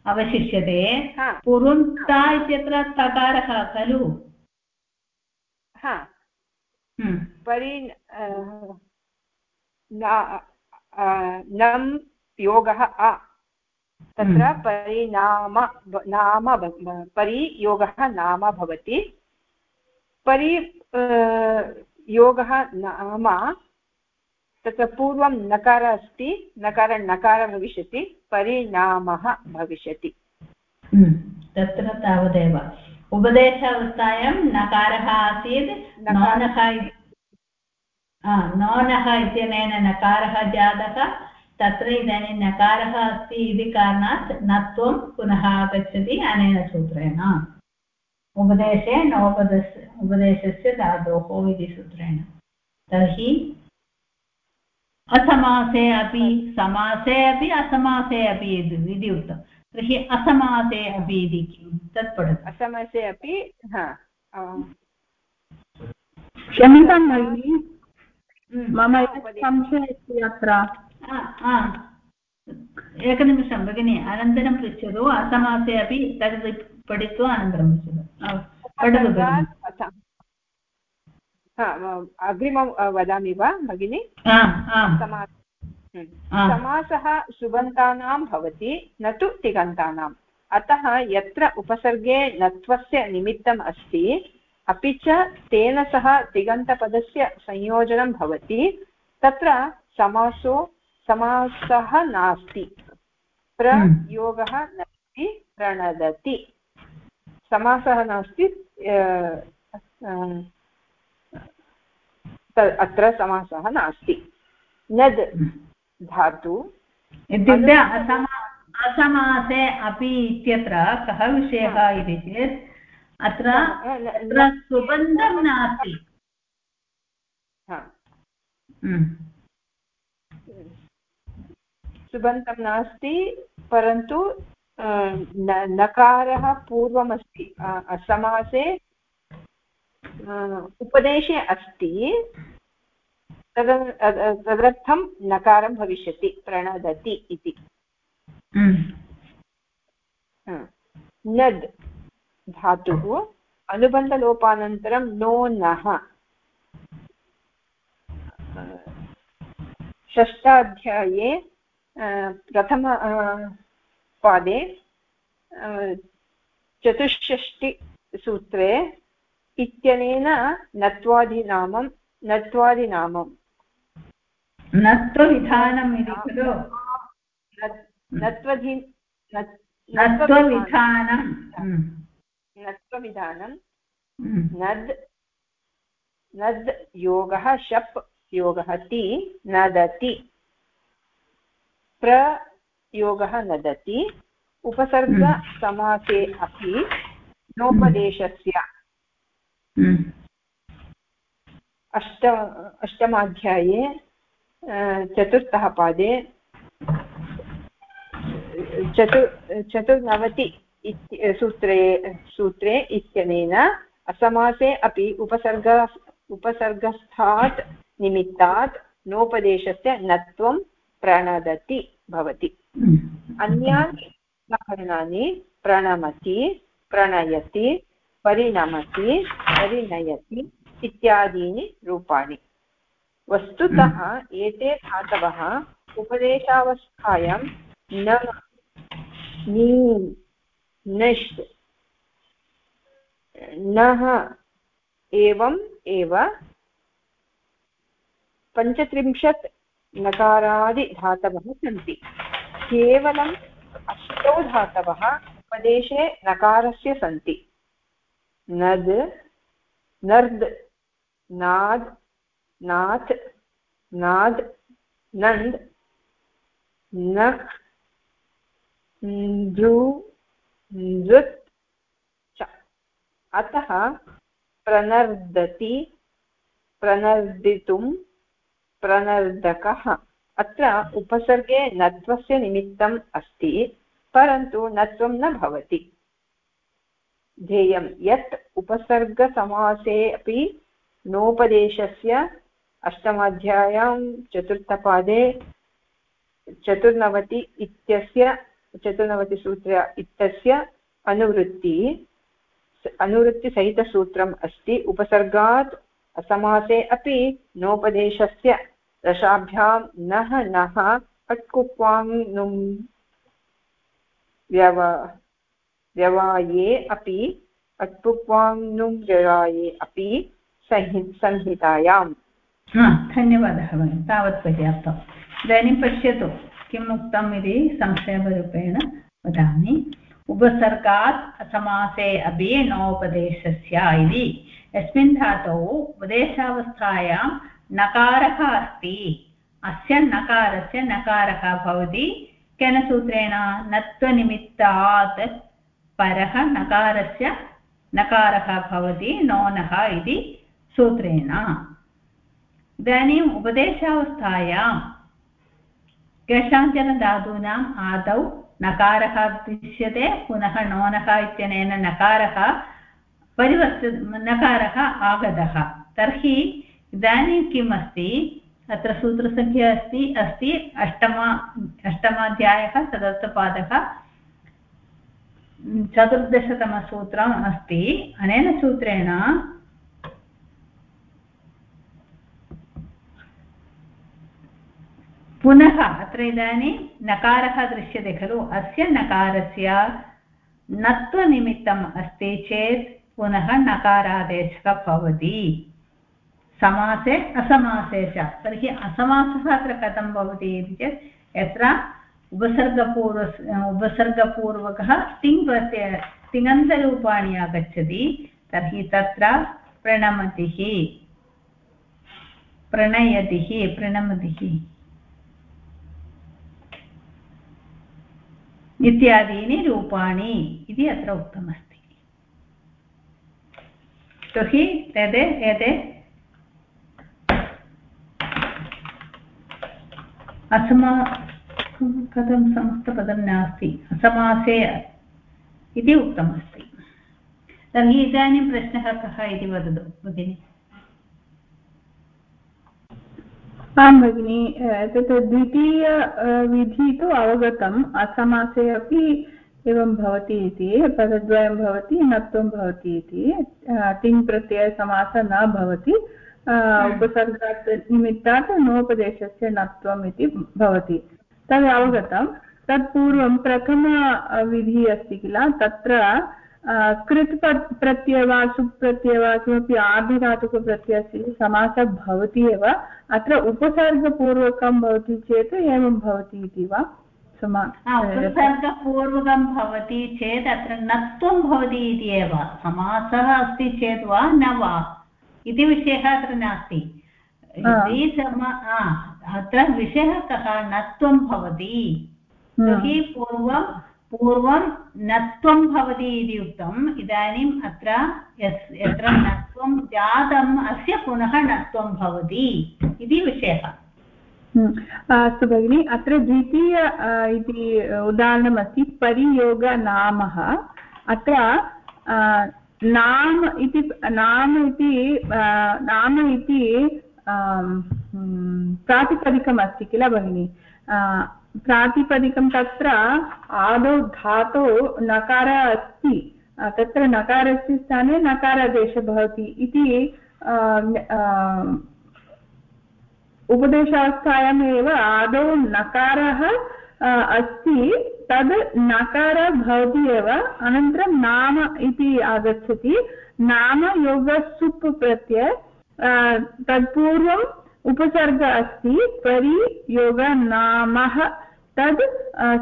अवशिष्यते। पूर्वं ता इत्यत्र तकारः खलु? परि नम् योगः अ। तत्र परिणाम नाम परियोगः नाम भवति। परि योगः नाम तत्र पूर्वं नकार अस्ति नकार नकार भविष्यति परिणामः भविष्यति। हम्म, तत्र तावदेव। उपदेशावस्थायां नकारः आसीत् नौनः नौनः इत्यनेन नकारः जातः तत्र इदानीं नकारः अस्ति इति कारणात् नत्वं पुनः आगच्छति अनेन सूत्रेण। उपदेशे नोपदेश उपदेशस्य धातोः इति सूत्रेण। तर्हि असमासे अपि समासे अपि असमासे अपि इति उक्तं। तर्हि असमासे अपि इति किं? तत् पठतु। असमासे अपि क्षम्यतां भगिनि मम संशयः अस्ति अत्र। एकनिमिषं भगिनि अनन्तरं पृच्छतु असमासे अपि तद् पठित्वा अनन्तरं पृच्छतु। पठतु अग्रिमं वदामि वा भगिनि? समासः सुबन्तानां भवति न तु तिङन्तानाम् अतः यत्र उपसर्गे नत्वस्य निमित्तम् अस्ति अपि च तेन सह तिङन्तपदस्य संयोजनं भवति तत्र समासो समासः नास्ति प्रयोगः नास्ति प्रणदति। समासः नास्ति अत्र समासः नास्ति। नद् धातु इत्युक्ते असमासे अपि इत्यत्र कः विषयः इति चेत् अत्र अत्र सुबन्धं नास्ति। सुबन्धं नास्ति परन्तु नकारः पूर्वमस्ति। समासे उपदेशे अस्ति तद तदर्थं नकारं भविष्यति प्रणदति इति। नद् धातुः अनुबन्धलोपानन्तरं नो नः। षष्ठाध्याये प्रथम पादे चतुष्षष्टिसूत्रे इत्यनेन नत्वादिनामं नत्वादिनामं। नत्वविधानम् इति खलु। नत्वधि नत्वविधानं नत्वविधानं नद् नद् योगः शप् योगः ति नदति। प्रयोगः नदति। उपसर्गसमासे अपि नोपदेशस्य अष्ट, अष्टमाध्याये चतुर्थः पादे, चतु, चतुर्नवति सूत्रे सूत्रे इत्यनेन असमासे अपि उपसर्ग, उपसर्गस्थात् निमित्तात् नोपदेशस्य नत्वं प्रणदति भवति। अन्यानि उदाहरणानि, प्रणमति, प्रणयति, परिणमति परिणयति इत्यादीनि रूपाणि। वस्तुतः एते धातवः उपदेशावस्थायां न नी नश् नः एवम् एव पञ्चत्रिंशत् नकारादिधातवः सन्ति। केवलम् अष्टौ धातवः उपदेशे नकारस्य सन्ति। नद् नर्द्, नाद्, नाथ्, नाद् नन्द् नक् नृ नृत्, च। अतः प्रनर्दति, प्रनर्दितुं, प्रनर्दकः। अत्र उपसर्गे नत्वस्य निमित्तम् अस्ति, परन्तु नत्वं न भवति। ध्येयं। यत् उपसर्गसमासे अपि नोपदेशस्य अष्टमाध्याय्यां चतुर्थपादे चतुर्नवति इत्यस्य चतुर्नवतिसूत्र इत्यस्य अनुवृत्ति अनुवृत्तिसहितसूत्रम् अस्ति। उपसर्गात् समासे अपि नोपदेशस्य दशाभ्यां नः नः अट्कुप्वाङ् व्यव व्यवाये अपि अट्पुक्वाङ्नुं व्यवाये अपि संहि, संहितायाम्। धन्यवादः भगिनि, तावत् पर्याप्तम्। इदानीं पश्यतु, किम् उक्तम् इति संक्षेपरूपेण वदामि। उपसर्गात् समासे अपि नोपदेशस्य इति। यस्मिन् धातौ उपदेशावस्थायां नकारः अस्ति। अस्य नकारस्य नकारः भवति। केन सूत्रेण? नत्वनिमित्तात् परः नकारस्य, नकारः भवति नोनः इति सूत्रेण। इदानीम् उपदेशावस्थायां केषाञ्चन धातूनाम् आदौ नकारः दृश्यते, पुनः नोनः इत्यनेन नकारः परिवर्त, नकारः आगतः। तर्हि इदानीं किम् अस्ति अत्र सूत्रसङ्ख्या अस्ति अस्ति अष्टम, अष्टमाध्यायः, चतुर्थपादः चतुर्दशतमसूत्रम् अस्ति अनेन सूत्रेण पुनः अत्र इदानीं नकारः दृश्यते खलु अस्य नकारस्य नत्वनिमित्तम् अस्ति चेत् पुनः नकारादेशः भवति समासे असमासे च तर्हि असमासः अत्र कथं भवति इति चेत् यत्र उपसर्गपूर्व उपसर्गपूर्वकः तिङ् प्रत्यय, तिङन्तरूपाणि आगच्छति, तर्हि तत्र प्रणमतिः, प्रणयतिः, प्रणमतिः इत्यादीनि रूपाणि इति अत्र उक्तमस्ति। यतोहि तद् यद् असमा कथं समस्तपदं नास्ति असमासे इति उक्तमस्ति तर्हि इदानीं प्रश्नः कः इति वदतु भगिनि आं भगिनि एतत् द्वितीय विधि तु अवगतम् असमासे अपि एवं भवति इति पदद्वयं भवति नत्वं भवति इति तिङ् प्रत्ययसमासः न भवति उपसर्गात् निमित्तात् नोपदेशस्य नत्वम् इति भवति तद् अवगतं। तत्पूर्वं प्रथमविधिः अस्ति किल? तत्र कृत् प्रत्यय वा सुप् प्रत्यय वा किमपि आर्धधातुकप्रत्ययस्य समासः भवति एव। अत्र उपसर्गपूर्वकं भवति चेत् एवं भवति इति वा? उपसर्गपूर्वकं भवति चेत् अत्र नत्वं भवति इति एव। समासः अस्ति चेत् वा न वा? इति विषयः अत्र नास्ति। अत्र विषयः कः? नत्वं भवति। तर्हि पूर्वं पूर्वं नत्वं भवति इति उक्तम् इदानीम् अत्र यत्र नत्वं जातम् अस्य पुनः नत्वं भवति इति विषयः। अस्तु भगिनि अत्र द्वितीय इति उदाहरणमस्ति परियोगनामः। अत्र नाम इति नाम इति नाम इति प्रातिपदिकमस्ति किल भगिनि? प्रातिपदिकं तत्र आदौ धातौ नकारः अस्ति। तत्र नकारस्य स्थाने नकारादेशः भवति इति उपदेशावस्थायाम् एव आदौ नकारः अस्ति। तद् नकारः भवति एव। अनन्तरं नाम इति आगच्छति। नाम योगसुप् प्रत्यय। तत्पूर्वं उपसर्ग अस्ति, परि योगनामः, तद्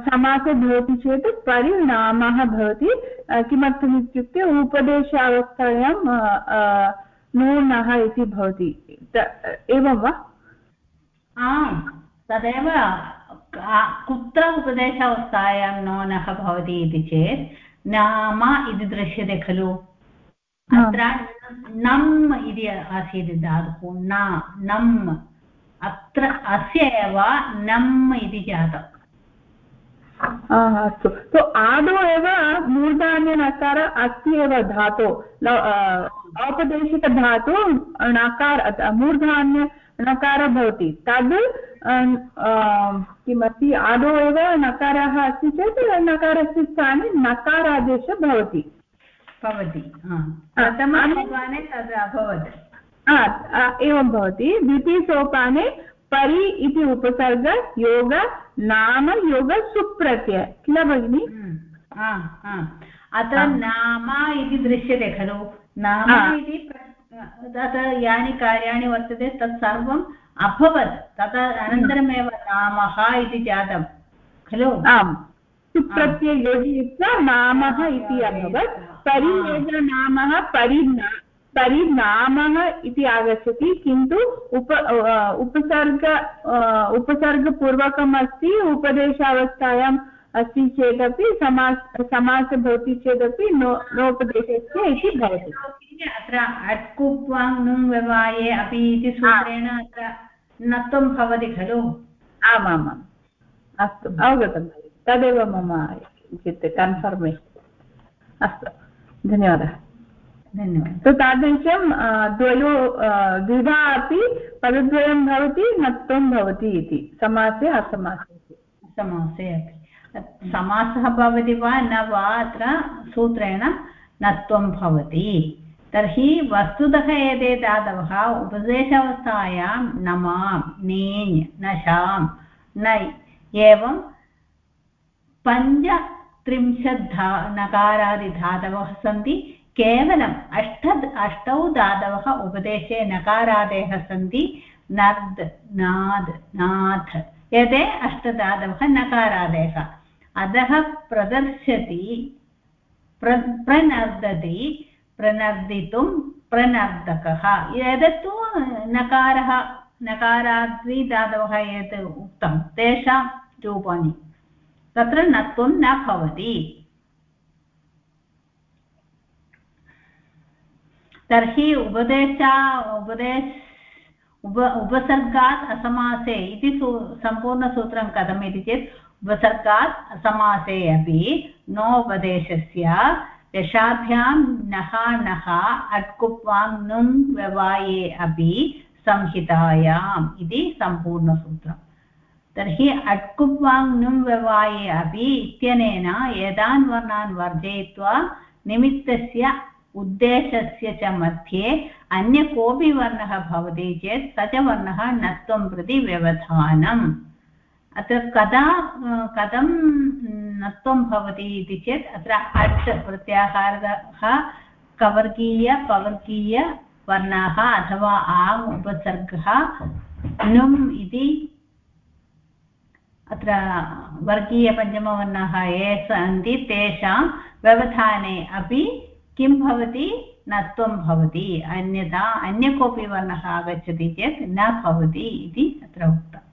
समासः भवति चेत् परिणामः भवति। किमर्थम् इत्युक्ते उपदेशावस्थायां नूनः इति भवति। एवं वा? आम्, तदेव कुत्र उपदेशावस्थायां नूनः भवति इति चेत्, नाम इति दृश्यते खलु। अत्र नम् इति आसीत् धातुः। न नम्। अत्र अस्य एव नम् इति जातम् अस्तु। तो आदौ एव मूर्धान्यनकार अस्ति एव धातु। औपदेशिकधातु नकार मूर्धान्य नकारः भवति। तद् किमस्ति? आदौ एव नकारः अस्ति चेत् नकारस्य स्थाने नकारादेशः भवति। भवति प्रथमसोपाने तद् अभवत्। एवं भवति। द्वितीयसोपाने परि इति उपसर्ग योग नाम योग सुप्रत्यय। किल भगिनि? अत्र नाम इति दृश्यते खलु। नाम इति तत्र यानि कार्याणि वर्तते तत् सर्वम् अभवत्। तदा अनन्तरमेव नामः इति जातं खलु। आम्। सुप्रत्यय योजयित्वा नामः इति अभवत्। परियोज नामः परिणा परिणामः इति आगच्छति किन्तु उप उपसर्ग उपसर्गपूर्वकम् अस्ति उपदेशावस्थायाम् अस्ति चेदपि समास समासः भवति चेदपि नो नोपदेशस्य इति भवति। अत्र अट्कुप्वाङ् नुङ् व्यवाये अपि इति सूत्रेण अत्र नत्वं भवति खलु? आमामाम्। अस्तु अवगतं तदेव मम किञ्चित् कन्फर्मेशन् अस्तु। धन्यवादः। धन्यवादः। तादृशं द्वयो द्विधा अपि पदद्वयं भवति नत्वं भवति इति। समासे असमासे? समासे अपि। समासः भवति वा न वा अत्र सूत्रेण नत्वं भवति। तर्हि वस्तुतः एते धातवः उपदेशावस्थायां नमां नीञ् नशां नै एवं पञ्चत्रिंशत् धा नकारादिधातवः सन्ति। केवलम् अष्ट अष्टौ धातवः उपदेशे नकारादयः सन्ति। नर्द् नाद्, नाथ। एते अष्टधातवः नकारादयः अधः प्रदर्शति, प्र, प्रनर्दति, प्रनर्दितुं प्रनर्दकः। एतत्तु नकारः नकाराद्रिधातवः यत् उक्तं। तेषां रूपाणि। तत्र नत्वं न भवति। तर्हि उपदेशा, उपदेश, उप, उपसर्गात् असमासे इति सू, सम्पूर्णसूत्रं कथम् इति चेत् उपसर्गात् असमासे अपि नोपदेशस्य यशाभ्यां नः नः अट्कुप्वाङ् नुङ् व्यवाये अपि संहितायाम् इति सम्पूर्णसूत्रम्। तर्हि अट्कुप्वाङ् नुङ् व्यवाये अपि इत्यनेन एतान् वर्णान् वर्जयित्वा निमित्तस्य उद्देशस्य च मध्ये अन्य कोऽपि वर्णः भवति चेत् स च वर्णः नत्वं प्रति व्यवधानम्। अत्र कदा कथं नत्वं भवति इति चेत् अत्र अट् प्रत्याहारः कवर्गीय पवर्गीयवर्णाः अथवा आम् उपसर्गः नुम् इति अत्र वर्गीयपञ्चमवर्णाः ये सन्ति, तेषां व्यवधाने अपि किं भवति? नत्वं भवति। अन्यथा, अन्य कोऽपि वर्णः आगच्छति चेत् न भवति इति अत्र उक्तम्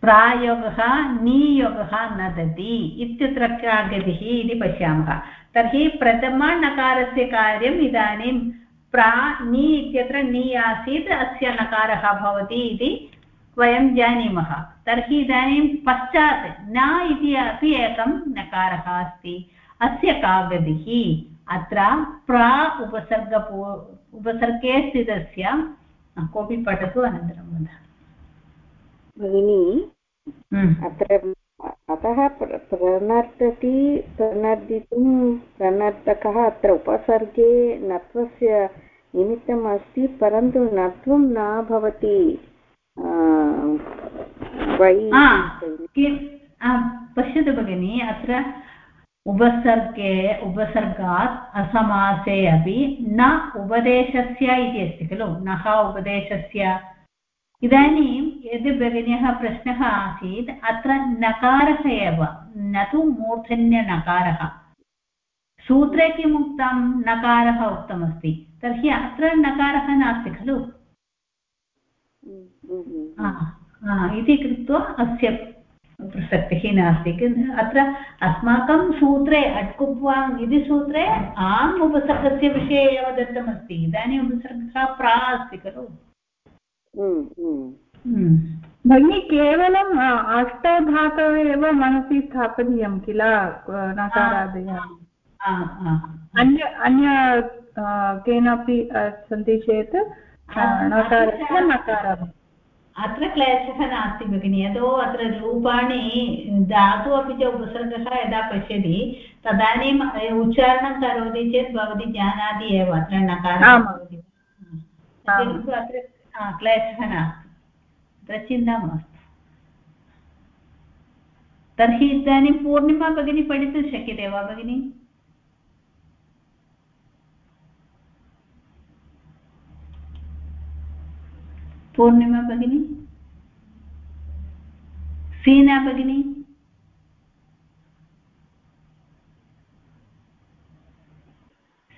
प्रायोगः, नियोगः नदति इत्यत्र का गतिः इति पश्यामः। तर्हि प्रथमनकारस्य कार्यम् इदानीं प्रा नि इत्यत्र नि आसीत् अस्य नकारः भवति इति वयं जानीमः। तर्हि इदानीं पश्चात् न इति अपि एकं नकारः अस्ति। अस्य का गतिः? अत्र प्रा उपसर्गपू उपसर्गे स्थितस्य कोऽपि पठतु अनन्तरं वद भगिनी हम्म। अत्र अतः प्रनर्दति प्रनर्दितुं प्रनर्दकः अत्र उपसर्गे नत्वस्य निमित्तम् अस्ति परन्तु नत्वं न भवति। पश्यतु भगिनि, अत्र उपसर्गे, उपसर्गात् असमासे अपि न उपदेशस्य इति अस्ति खलु, नः उपदेशस्य। इदानीं यद् भगिन्याः प्रश्नः आसीत्, अत्र नकारः एव, न तु मूर्धन्यनकारः। सूत्रे किम् उक्तं नकारः उक्तमस्ति। तर्हि अत्र नकारः नास्ति खलु? इति कृत्वा अस्य प्रसक्तिः नास्ति अत्र अस्माकं सूत्रे अट्कुप्वाङ् इति सूत्रे आम् उपसर्गस्य विषये एव दत्तमस्ति। इदानीम् उपसर्गः प्रा अस्ति खलु। भगिनी केवलम् अष्टधातवः एव मनसि स्थापनीयं किल? नकारादयः? अन्य अन्य केनापि सन्ति चेत् नकारस्य नकारः अत्र क्लेशः नास्ति भगिनि यतो अत्र रूपाणि धातु अपि च उपसर्गः यदा पश्यति तदानीम् उच्चारणं करोति चेत् भवती जानाति एव अत्र नकारः भवति अत्र क्लेशः नास्ति अत्र चिन्ता मास्तु तर्हि इदानीं पूर्णिमा भगिनी पठितुं शक्यते वा भगिनि पूर्णिमा भगिनी सीना भगिनी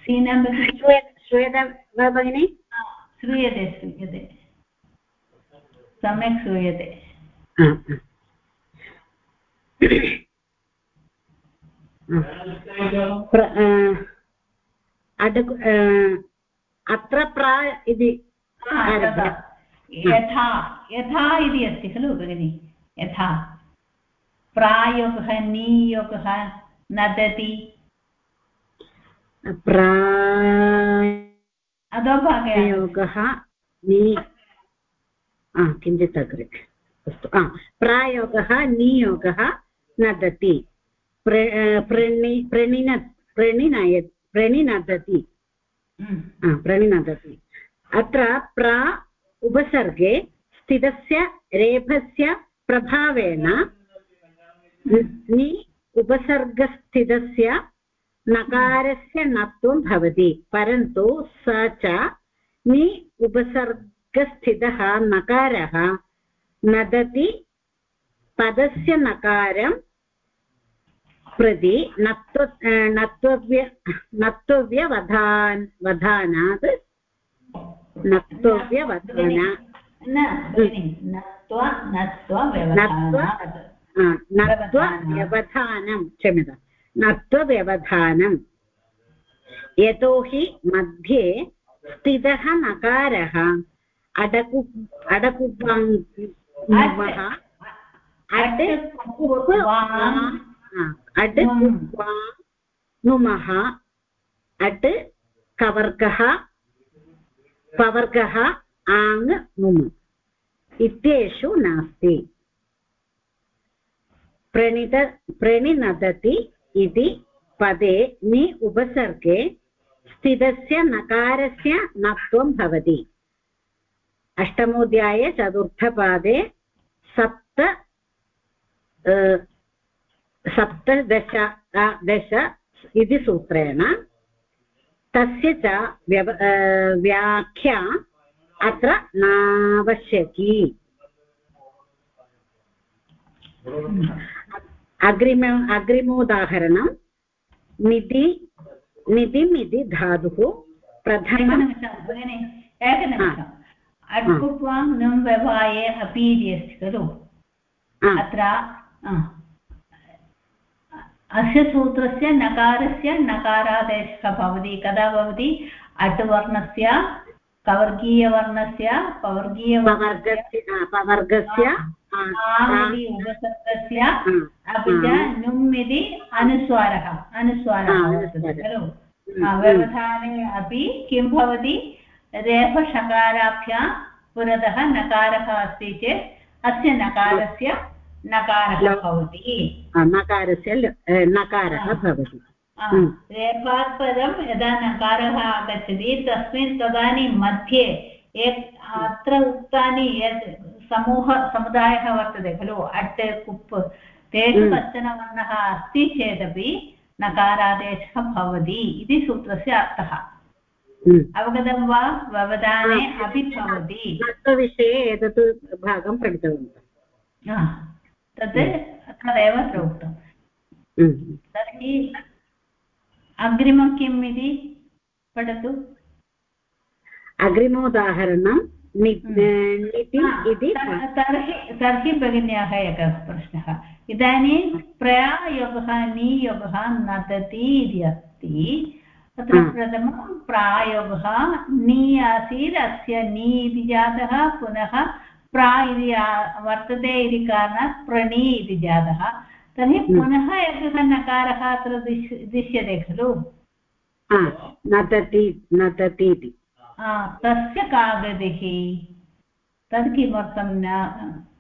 सीना भगिनी श्रूयते वा भगिनि श्रूयते श्रूयते। सम्यक् श्रूयते। अत्र प्रा इति यथा यथा इति अस्ति खलु भगिनि यथा प्रायोगः नियोगः नदति प्रायोगः नि किञ्चित् अग्रे अस्तु प्रायोगः नियोगः नदति प्रणि प्रणिन प्रणिनय प्रणिनदति। प्रणिनदति अत्र प्रा उपसर्गे स्थितस्य रेफस्य प्रभावेण नि उपसर्गस्थितस्य नकारस्य नत्वं भवति, परन्तु स च नि उपसर्गस्थितः नकारः नदति पदस्य नकारं प्रति नत्व, नत्वव्य, नत्वव्यवधान्, वधानात् नत्वव्यवधान नत्वव्यवधानं क्षम्यता। नत्वव्यवधानं यतोहि मध्ये स्थितः नकारः अडकु अडकुपाङ्गः अट् अट् नुमः अट् कवर्गः पवर्गः आङ् नुम् इत्येषु नास्ति प्रणित प्रणिनदति इति पदे नि उपसर्गे स्थितस्य नकारस्य नत्वं भवति अष्टमोऽध्याये चतुर्थपादे सप्त सप्तदश दश इति सूत्रेण तस्य च व्यव व्याख्या अत्र नावश्यकी। अग्रिम अग्रिमोदाहरणं निधि निधिम् इति धातुः प्रथम एकनिमिषम् अट्कुप्वां नुं व्यवाये अपि इति अस्ति खलु? अत्र अस्य सूत्रस्य नकारस्य नकारादेशः भवति। कदा भवति? अट् वर्णस्य कवर्गीयवर्णस्य पवर्गीयवर्गस्य उपसर्गस्य अपि च नुम् इति अनुस्वारः अनुस्वारः। खलु? व्यवधाने अपि किं भवति? रेफषकाराभ्यां पुरतः नकारः अस्ति चेत् अस्य नकारस्य नकारः भवति। नकारस्य नकारः भवति। रेफात् परं यदा नकारः आगच्छति तस्मिन् तदानीं मध्ये एक अत्र उक्तानि यत् समूह समुदायः वर्तते खलु अट् कुप् तेषु कश्चन वर्णः अस्ति चेदपि नकारादेशः भवति इति सूत्रस्य अर्थः। अवगतं वा? व्यवधाने अपि भवति। विषये एतत् भागं पठितवन्तः तत् तदेव अत्र उक्तं तर्हि अग्रिमं किम् इति पठतु। अग्रिमोदाहरणं इति तर्हि तर्हि भगिन्याः एकः प्रश्नः। इदानीं प्रयायोगः नियोगः नदति इति अस्ति। तत्र प्रथमं प्रायोगः नि आसीत् अस्य नि इति जातः पुनः प्रा इति वर्तते इति कारणात् प्रणि इति जातः। तर्हि पुनः एकः नकारः अत्र दृश्यते खलु? नदति नदति इति। तस्य का गतिः तत् किमर्थं न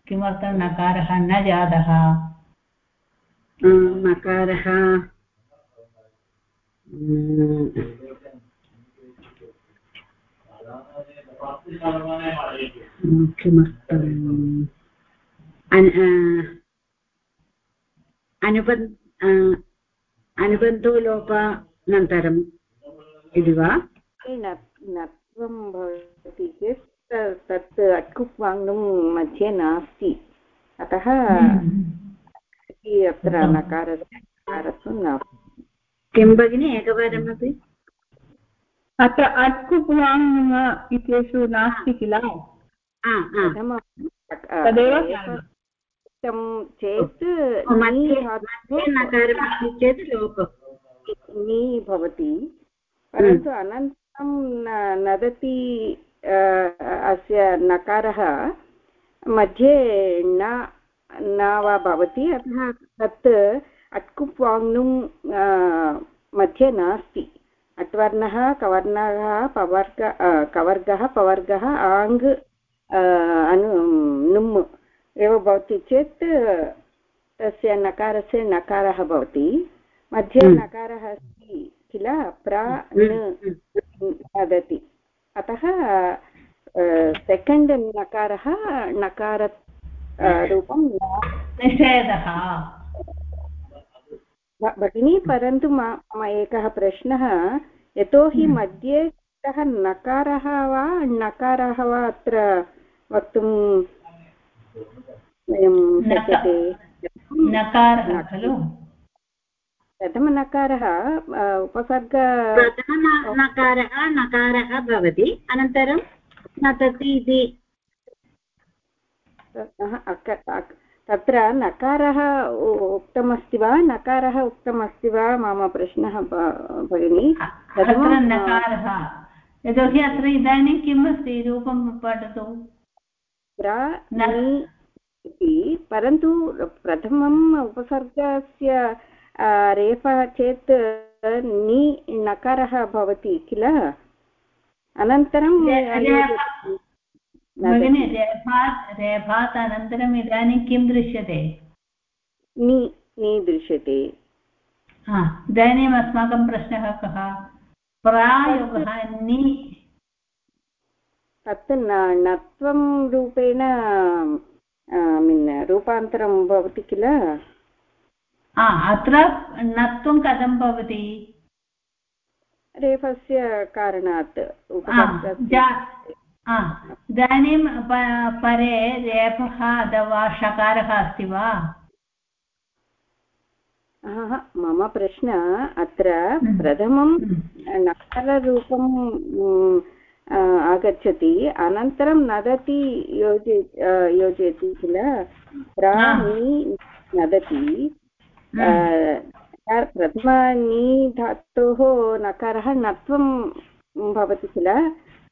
किमर्थं नकारः न जातः? नकारः किमर्थम् अनुबन् अनुबन्धो लोपानन्तरम् इति वा नत्वं भवति चेत् तत् अट्कुप् वाङ्नुं मध्ये नास्ति अतः अत्र नकारस्य नास्ति किं भगिनि एकवारमपि अत्र अट्कुप् वाङ् इत्येषु नास्ति किल? तदेव? चेत् नकारमस्ति चेत् लोपः. नी भवति. परन्तु अनन्तरं नदति अस्य नकारः मध्ये न न वा भवति अतः तत् अट्कुप् वाङ्नुं मध्ये नास्ति. अट्वर्णः कवर्णः पवर्ग कवर्गः पवर्गः आङ् अनु नुम् एव भवति चेत् तस्य नकारस्य नकारः भवति। मध्ये हम्म। नकारः अस्ति किल? प्रा वदति अतः सेकेण्ड् नकारः नकार रूपं निषेधः। भगिनी परन्तु मम एकः प्रश्नः यतोहि हम्म। मध्ये सः नकारः वा नकारः वा अत्र वक्तुं वयं शक्यते? खलु? प्रथमनकारः उपसर्ग प्रथमनकारः नकारः भवति अनन्तरं नतति इति। तत्र नकारः उक्तमस्ति वा? नकारः उक्तमस्ति वा? मम प्रश्नः भगिनि। नकारः। यतोहि अत्र इदानीं किम् अस्ति रूपं पठतु। इति। परन्तु प्रथमम् उपसर्गस्य रेफः चेत् नि नकारः भवति किल? अनन्तरं भगिनि रेफात् रेफात् अनन्तरम् इदानीं किं दृश्यते? नि नि दृश्यते। इदानीम् अस्माकं प्रश्नः कः? प्रायोगः नि। तत् नत्वं रूपेण रूपान्तरं भवति किल? अत्र नत्वं कथं भवति? रेफस्य कारणात् इदानीं परे रेफः अथवा षकारः अस्ति वा मम प्रश्न अत्र हम्म। प्रथमं हम्म। नकाररूपं आगच्छति अनन्तरं नदति योजय योजयति किल प्राणी नदति प्रथमनी धातोः नकारः नत्वं भवति किल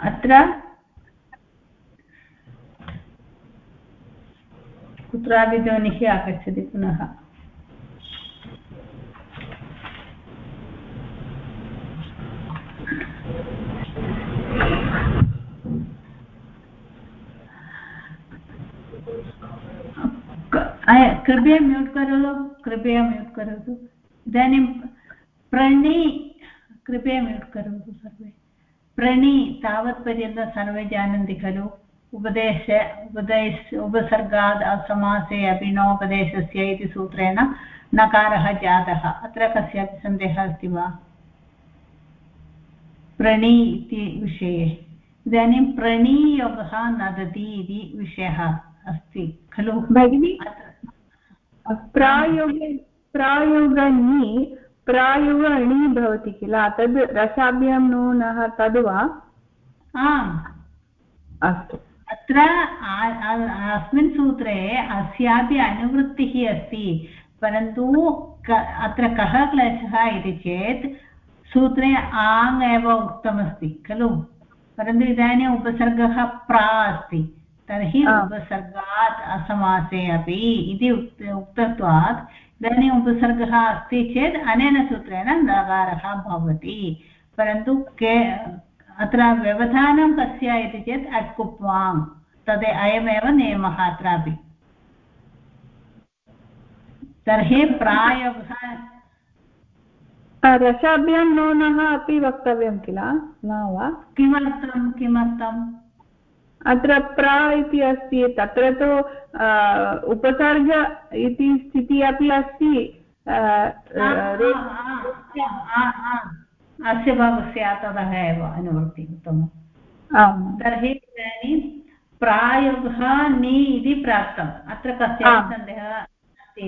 अत्र कुत्रापि ध्वनिः आगच्छति पुनः। कृपया म्यूट् करोतु कृपया म्यूट् करोतु। इदानीं प्रणि कृपया म्यूट् करोतु सर्वे। प्रणि तावत्पर्यन्तं सर्वे जानन्ति खलु। उपदेश उपदेश उपसर्गात् समासे अपि नोपदेशस्य इति सूत्रेण नकारः जातः। अत्र कस्यापि सन्देहः अस्ति वा? प्रणि इति विषये। इदानीं प्रणीयोगः नदति इति विषयः अस्ति खलु। भगिनि प्रायोगे प्रायोगनि प्रायुग णि भवति किल? तद् रसाभ्यां नूनः तद् वा आम्। अस्तु। अत्र अस्मिन् सूत्रे अस्यापि अनुवृत्तिः अस्ति परन्तु अत्र कः क्लेशः इति चेत् सूत्रे आङ् एव उक्तमस्ति खलु? परन्तु इदानीम् उपसर्गः प्रा अस्ति तर्हि उपसर्गात् असमासे अपि इति उक्तत्वात् इदानीम् उपसर्गः अस्ति चेत् अनेन सूत्रेण नकारः भवति। परन्तु के अत्र व्यवधानं कस्य इति चेत् अट् कुप्वाङ् तद् अयमेव नियमः अत्रापि। तर्हि प्रायोगः रसाभ्यां नोनः अपि वक्तव्यं किल? न वा? किमर्थं किमर्थम् अत्र प्र इति अस्ति तत्र तु उपसर्ग इति स्थितिः अपि अस्ति अस्य भागस्य ततः एव अनुवृत्ति उत्तमम्। आम्। तर्हि इदानीं प्रायोगः नि इति प्राप्तम्। अत्र कस्यापि सन्देहः अस्ति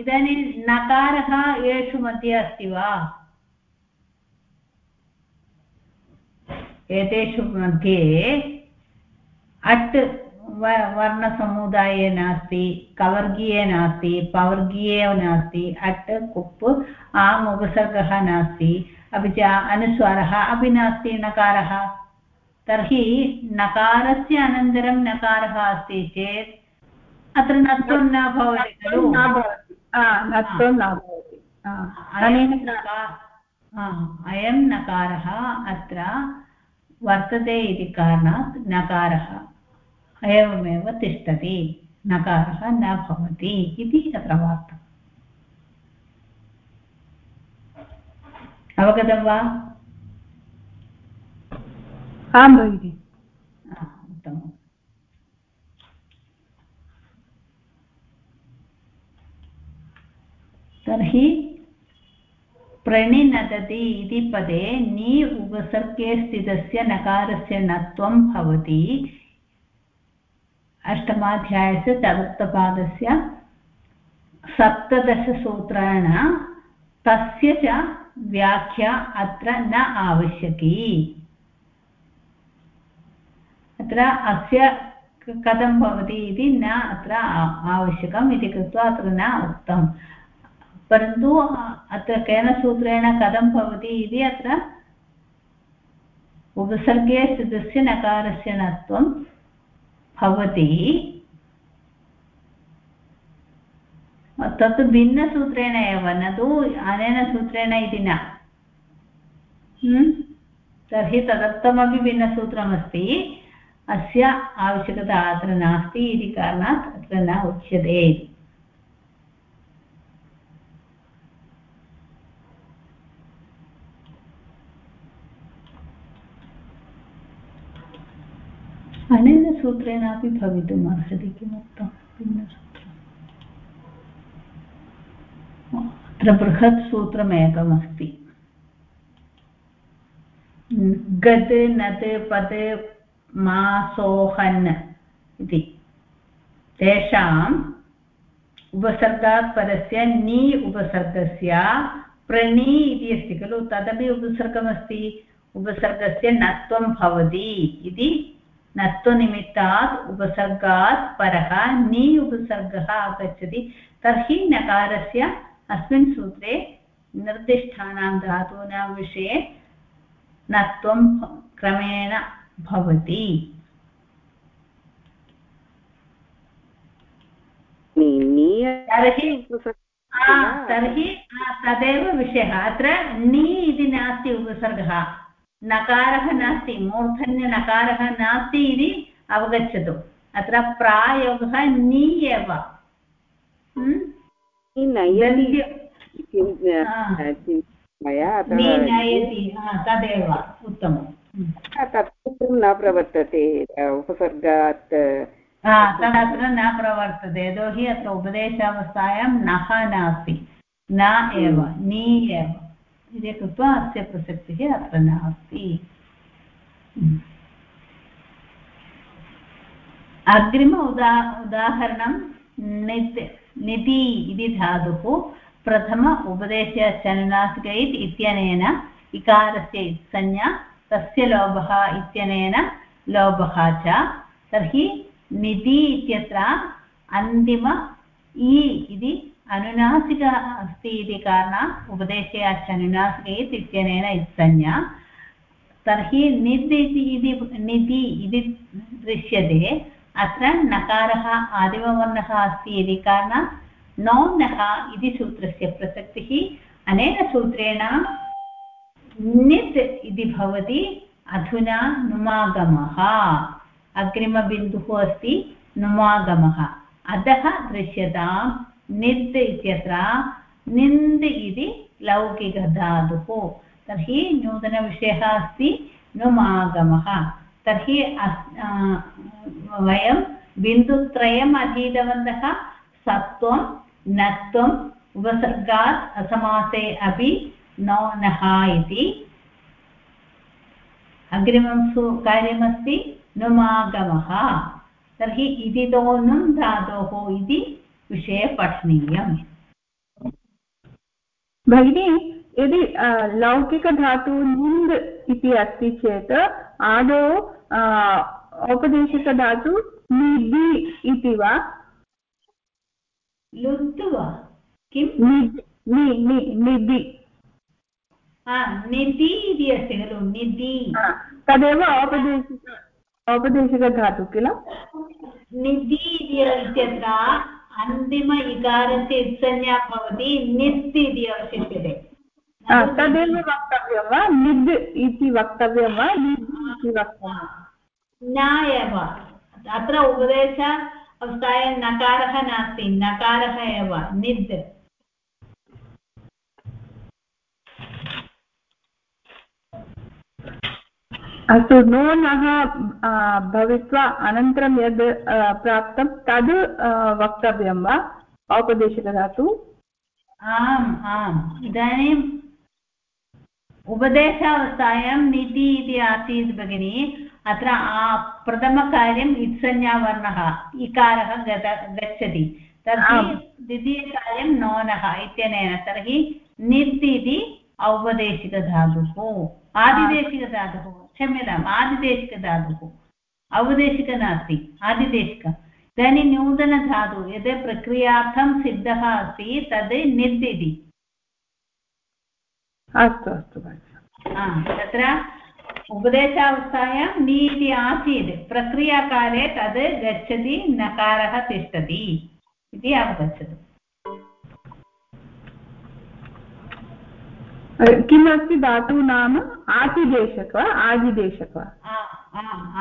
इदानीं नकारः येषु मध्ये अस्ति वा? एतेषु मध्ये अट् वर्णसमुदाये नास्ति कवर्गीये नास्ति पवर्गीये नास्ति अट् कुप् आम् उपसर्गः नास्ति अपि च अनुस्वारः अपि नास्ति नकारः। तर्हि नकारस्य अनन्तरं नकारः अस्ति चेत् अत्र नत्वं न भवति खलु? अयं नकारः अत्र वर्तते इति कारणात् नकारः। एवमेव तिष्ठति नकारः न भवति इति अत्र वार्ता अवगतं वा? आं भगिनि। उत्तमम्। तर्हि प्रणिनदति इति पदे नि उपसर्गे स्थितस्य नकारस्य नत्वं भवति। अष्टमाध्यायस्य चतुर्थपादस्य सप्तदशसूत्रेण तस्य च व्याख्या अत्र न आवश्यकी। अत्र अस्य कथं भवति इति न अत्र आवश्यकम् इति कृत्वा अत्र न उक्तम्। परन्तु अत्र केन सूत्रेण कथं भवति इति अत्र उपसर्गे स्थितस्य नकारस्य नत्वं भवति। तत् भिन्नसूत्रेण एव, न तु अनेन सूत्रेण इति न। तर्हि तदर्थमपि भिन्नसूत्रमस्ति। अस्य आवश्यकता अत्र नास्ति इति कारणात् अत्र न उच्यते। इति अनेन सूत्रेणापि भवितुम् अर्हति किमर्थं भिन्नसूत्रम् अत्र बृहत् सूत्रमेकमस्ति गद् नद् पद् मा सोहन् इति तेषाम् उपसर्गात् परस्य नि उपसर्गस्य प्रणि इति अस्ति खलु तदपि उपसर्गमस्ति उपसर्गस्य नत्वं भवति इति नत्वनिमित्तात् उपसर्गात् परः नि उपसर्गः आगच्छति। तर्हि नकारस्य अस्मिन् सूत्रे निर्दिष्टानां धातूनां विषये नत्वं क्रमेण भवति। तर्हि तर्हि तदेव विषयः। अत्र नि इति नास्ति उपसर्गः। नकारः नास्ति मूर्धन्यनकारः नास्ति इति अवगच्छतु। अत्र प्रायोगः नि एव। नयति तदेव उत्तमम्। तत्र न प्रवर्तते उपसर्गात् तदत्र न प्रवर्तते यतोहि अत्र उपदेशावस्थायां नः नास्ति। न एव नि एव। इति कृत्वा अस्य प्रसक्तिः अत्र नास्ति अग्रिम उदा उदाहरणं नित् निधि इति धातुः प्रथम उपदेशचनुनासिकैत् इत्यनेन इकारस्य संज्ञा तस्य लोभः इत्यनेन लोभः च तर्हि निधि इत्यत्र अन्तिम इ इति अनुनासिक अस्ति इति कारणात् उपदेशे अच् अनुनासिकैत् इत्यनेन इत्संज्ञा तर्हि निद् इति निधि इति दृश्यते अत्र नकारः आदिमवर्णः अस्ति इति कारणात् नो इति सूत्रस्य प्रसक्तिः अनेन सूत्रेण नित् इति भवति अधुना नुमागमः अग्रिमबिन्दुः अस्ति नुमागमः अतः दृश्यतां नित् इत्यत्र निन्द् इति लौकिकधातुः। तर्हि नूतनविषयः अस्ति, नुमागमः। तर्हि वयं बिन्दुत्रयम् अधीतवन्तः सत्वं नत्वम् उपसर्गात् असमासे अपि नो, नः इति। अग्रिमं सु कार्यमस्ति, नुमागमः। तर्हि इति दोनुं धातोः इति विषये पठनीयम्। भगिनी यदि लौकिकधातु निन्द् इति अस्ति चेत् आदौ औपदेशिकधातु निधि इति वा? लुत् वा? किं? निधि निधि। इति अस्ति खलु निधि। तदेव औपदेशिक औपदेशिकधातु किल? निधि इत्यत्र अन्तिम इकारस्य इत्संज्ञा भवति नित् इति अवशिष्यते। तदेव वक्तव्यं वा? निद् इति वक्तव्यं वा? निद् इति वक्तव्यं न एव अत्र उपदेश अवस्थायां नकारः नास्ति नकारः एव निद्। अस्तु नूनः भवित्वा अनन्तरं यद् प्राप्तं तद् वक्तव्यं वा? औपदेशिकधातु? आम् आम्। इदानीम् उपदेशावस्थायां निधि इति आसीत् भगिनि। अत्र प्रथमकार्यम् इत्संज्ञावर्णः इकारः गत गच्छति। तर्हि द्वितीयकार्यं नोनः इत्यनेन तर्हि निर् इति औपदेशिकधातुः। आदिदेशिकधातुः क्षम्यताम् आदिदेशिकधातुः औपदेशिक नास्ति आदिदेशिक। इदानीं नूतनधातु यद् प्रक्रियार्थं सिद्धः अस्ति तद् निर् इति अस्तु अस्तु तत्र उपदेशावस्थायां नि इति आसीत्। प्रक्रियाकाले तद् गच्छति नकारः तिष्ठति इति अवगच्छतु। किमस्ति धातु नाम? आतिदेशक वा आदिदेशक वा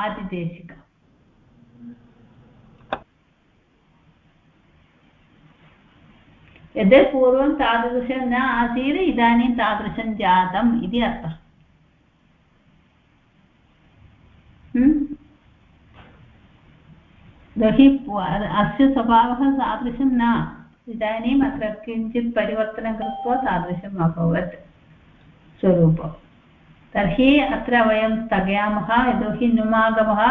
आदिदेशिक। यद् पूर्वं तादृशं न आसीत् इदानीं तादृशं जातम् इति अर्थः। तर्हि अस्य स्वभावः तादृशं न। इदानीम् अत्र किञ्चित् परिवर्तनं कृत्वा तादृशम् अभवत्। स्वरूपं तर्हि अत्र वयं स्थगयामः, यतोहि नुमागमः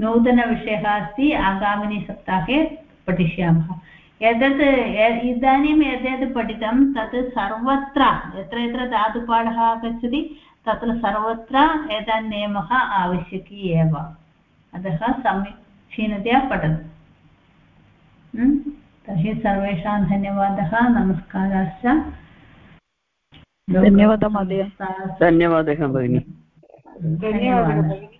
नूतनविषयः अस्ति आगामिनि सप्ताहे पठिष्यामः। एतत् इदानीं यद्यत् पठितं, तत् सर्वत्र, यत्र यत्र धातुपाठः आगच्छति, तत्र सर्वत्र एतन् आवश्यकी एव। अतः समीचीनतया पठतु। तर्हि सर्वेषां धन्यवादः, नमस्काराश्च। धन्यवादः महोदय। धन्यवादः भगिनि धन्यवादः।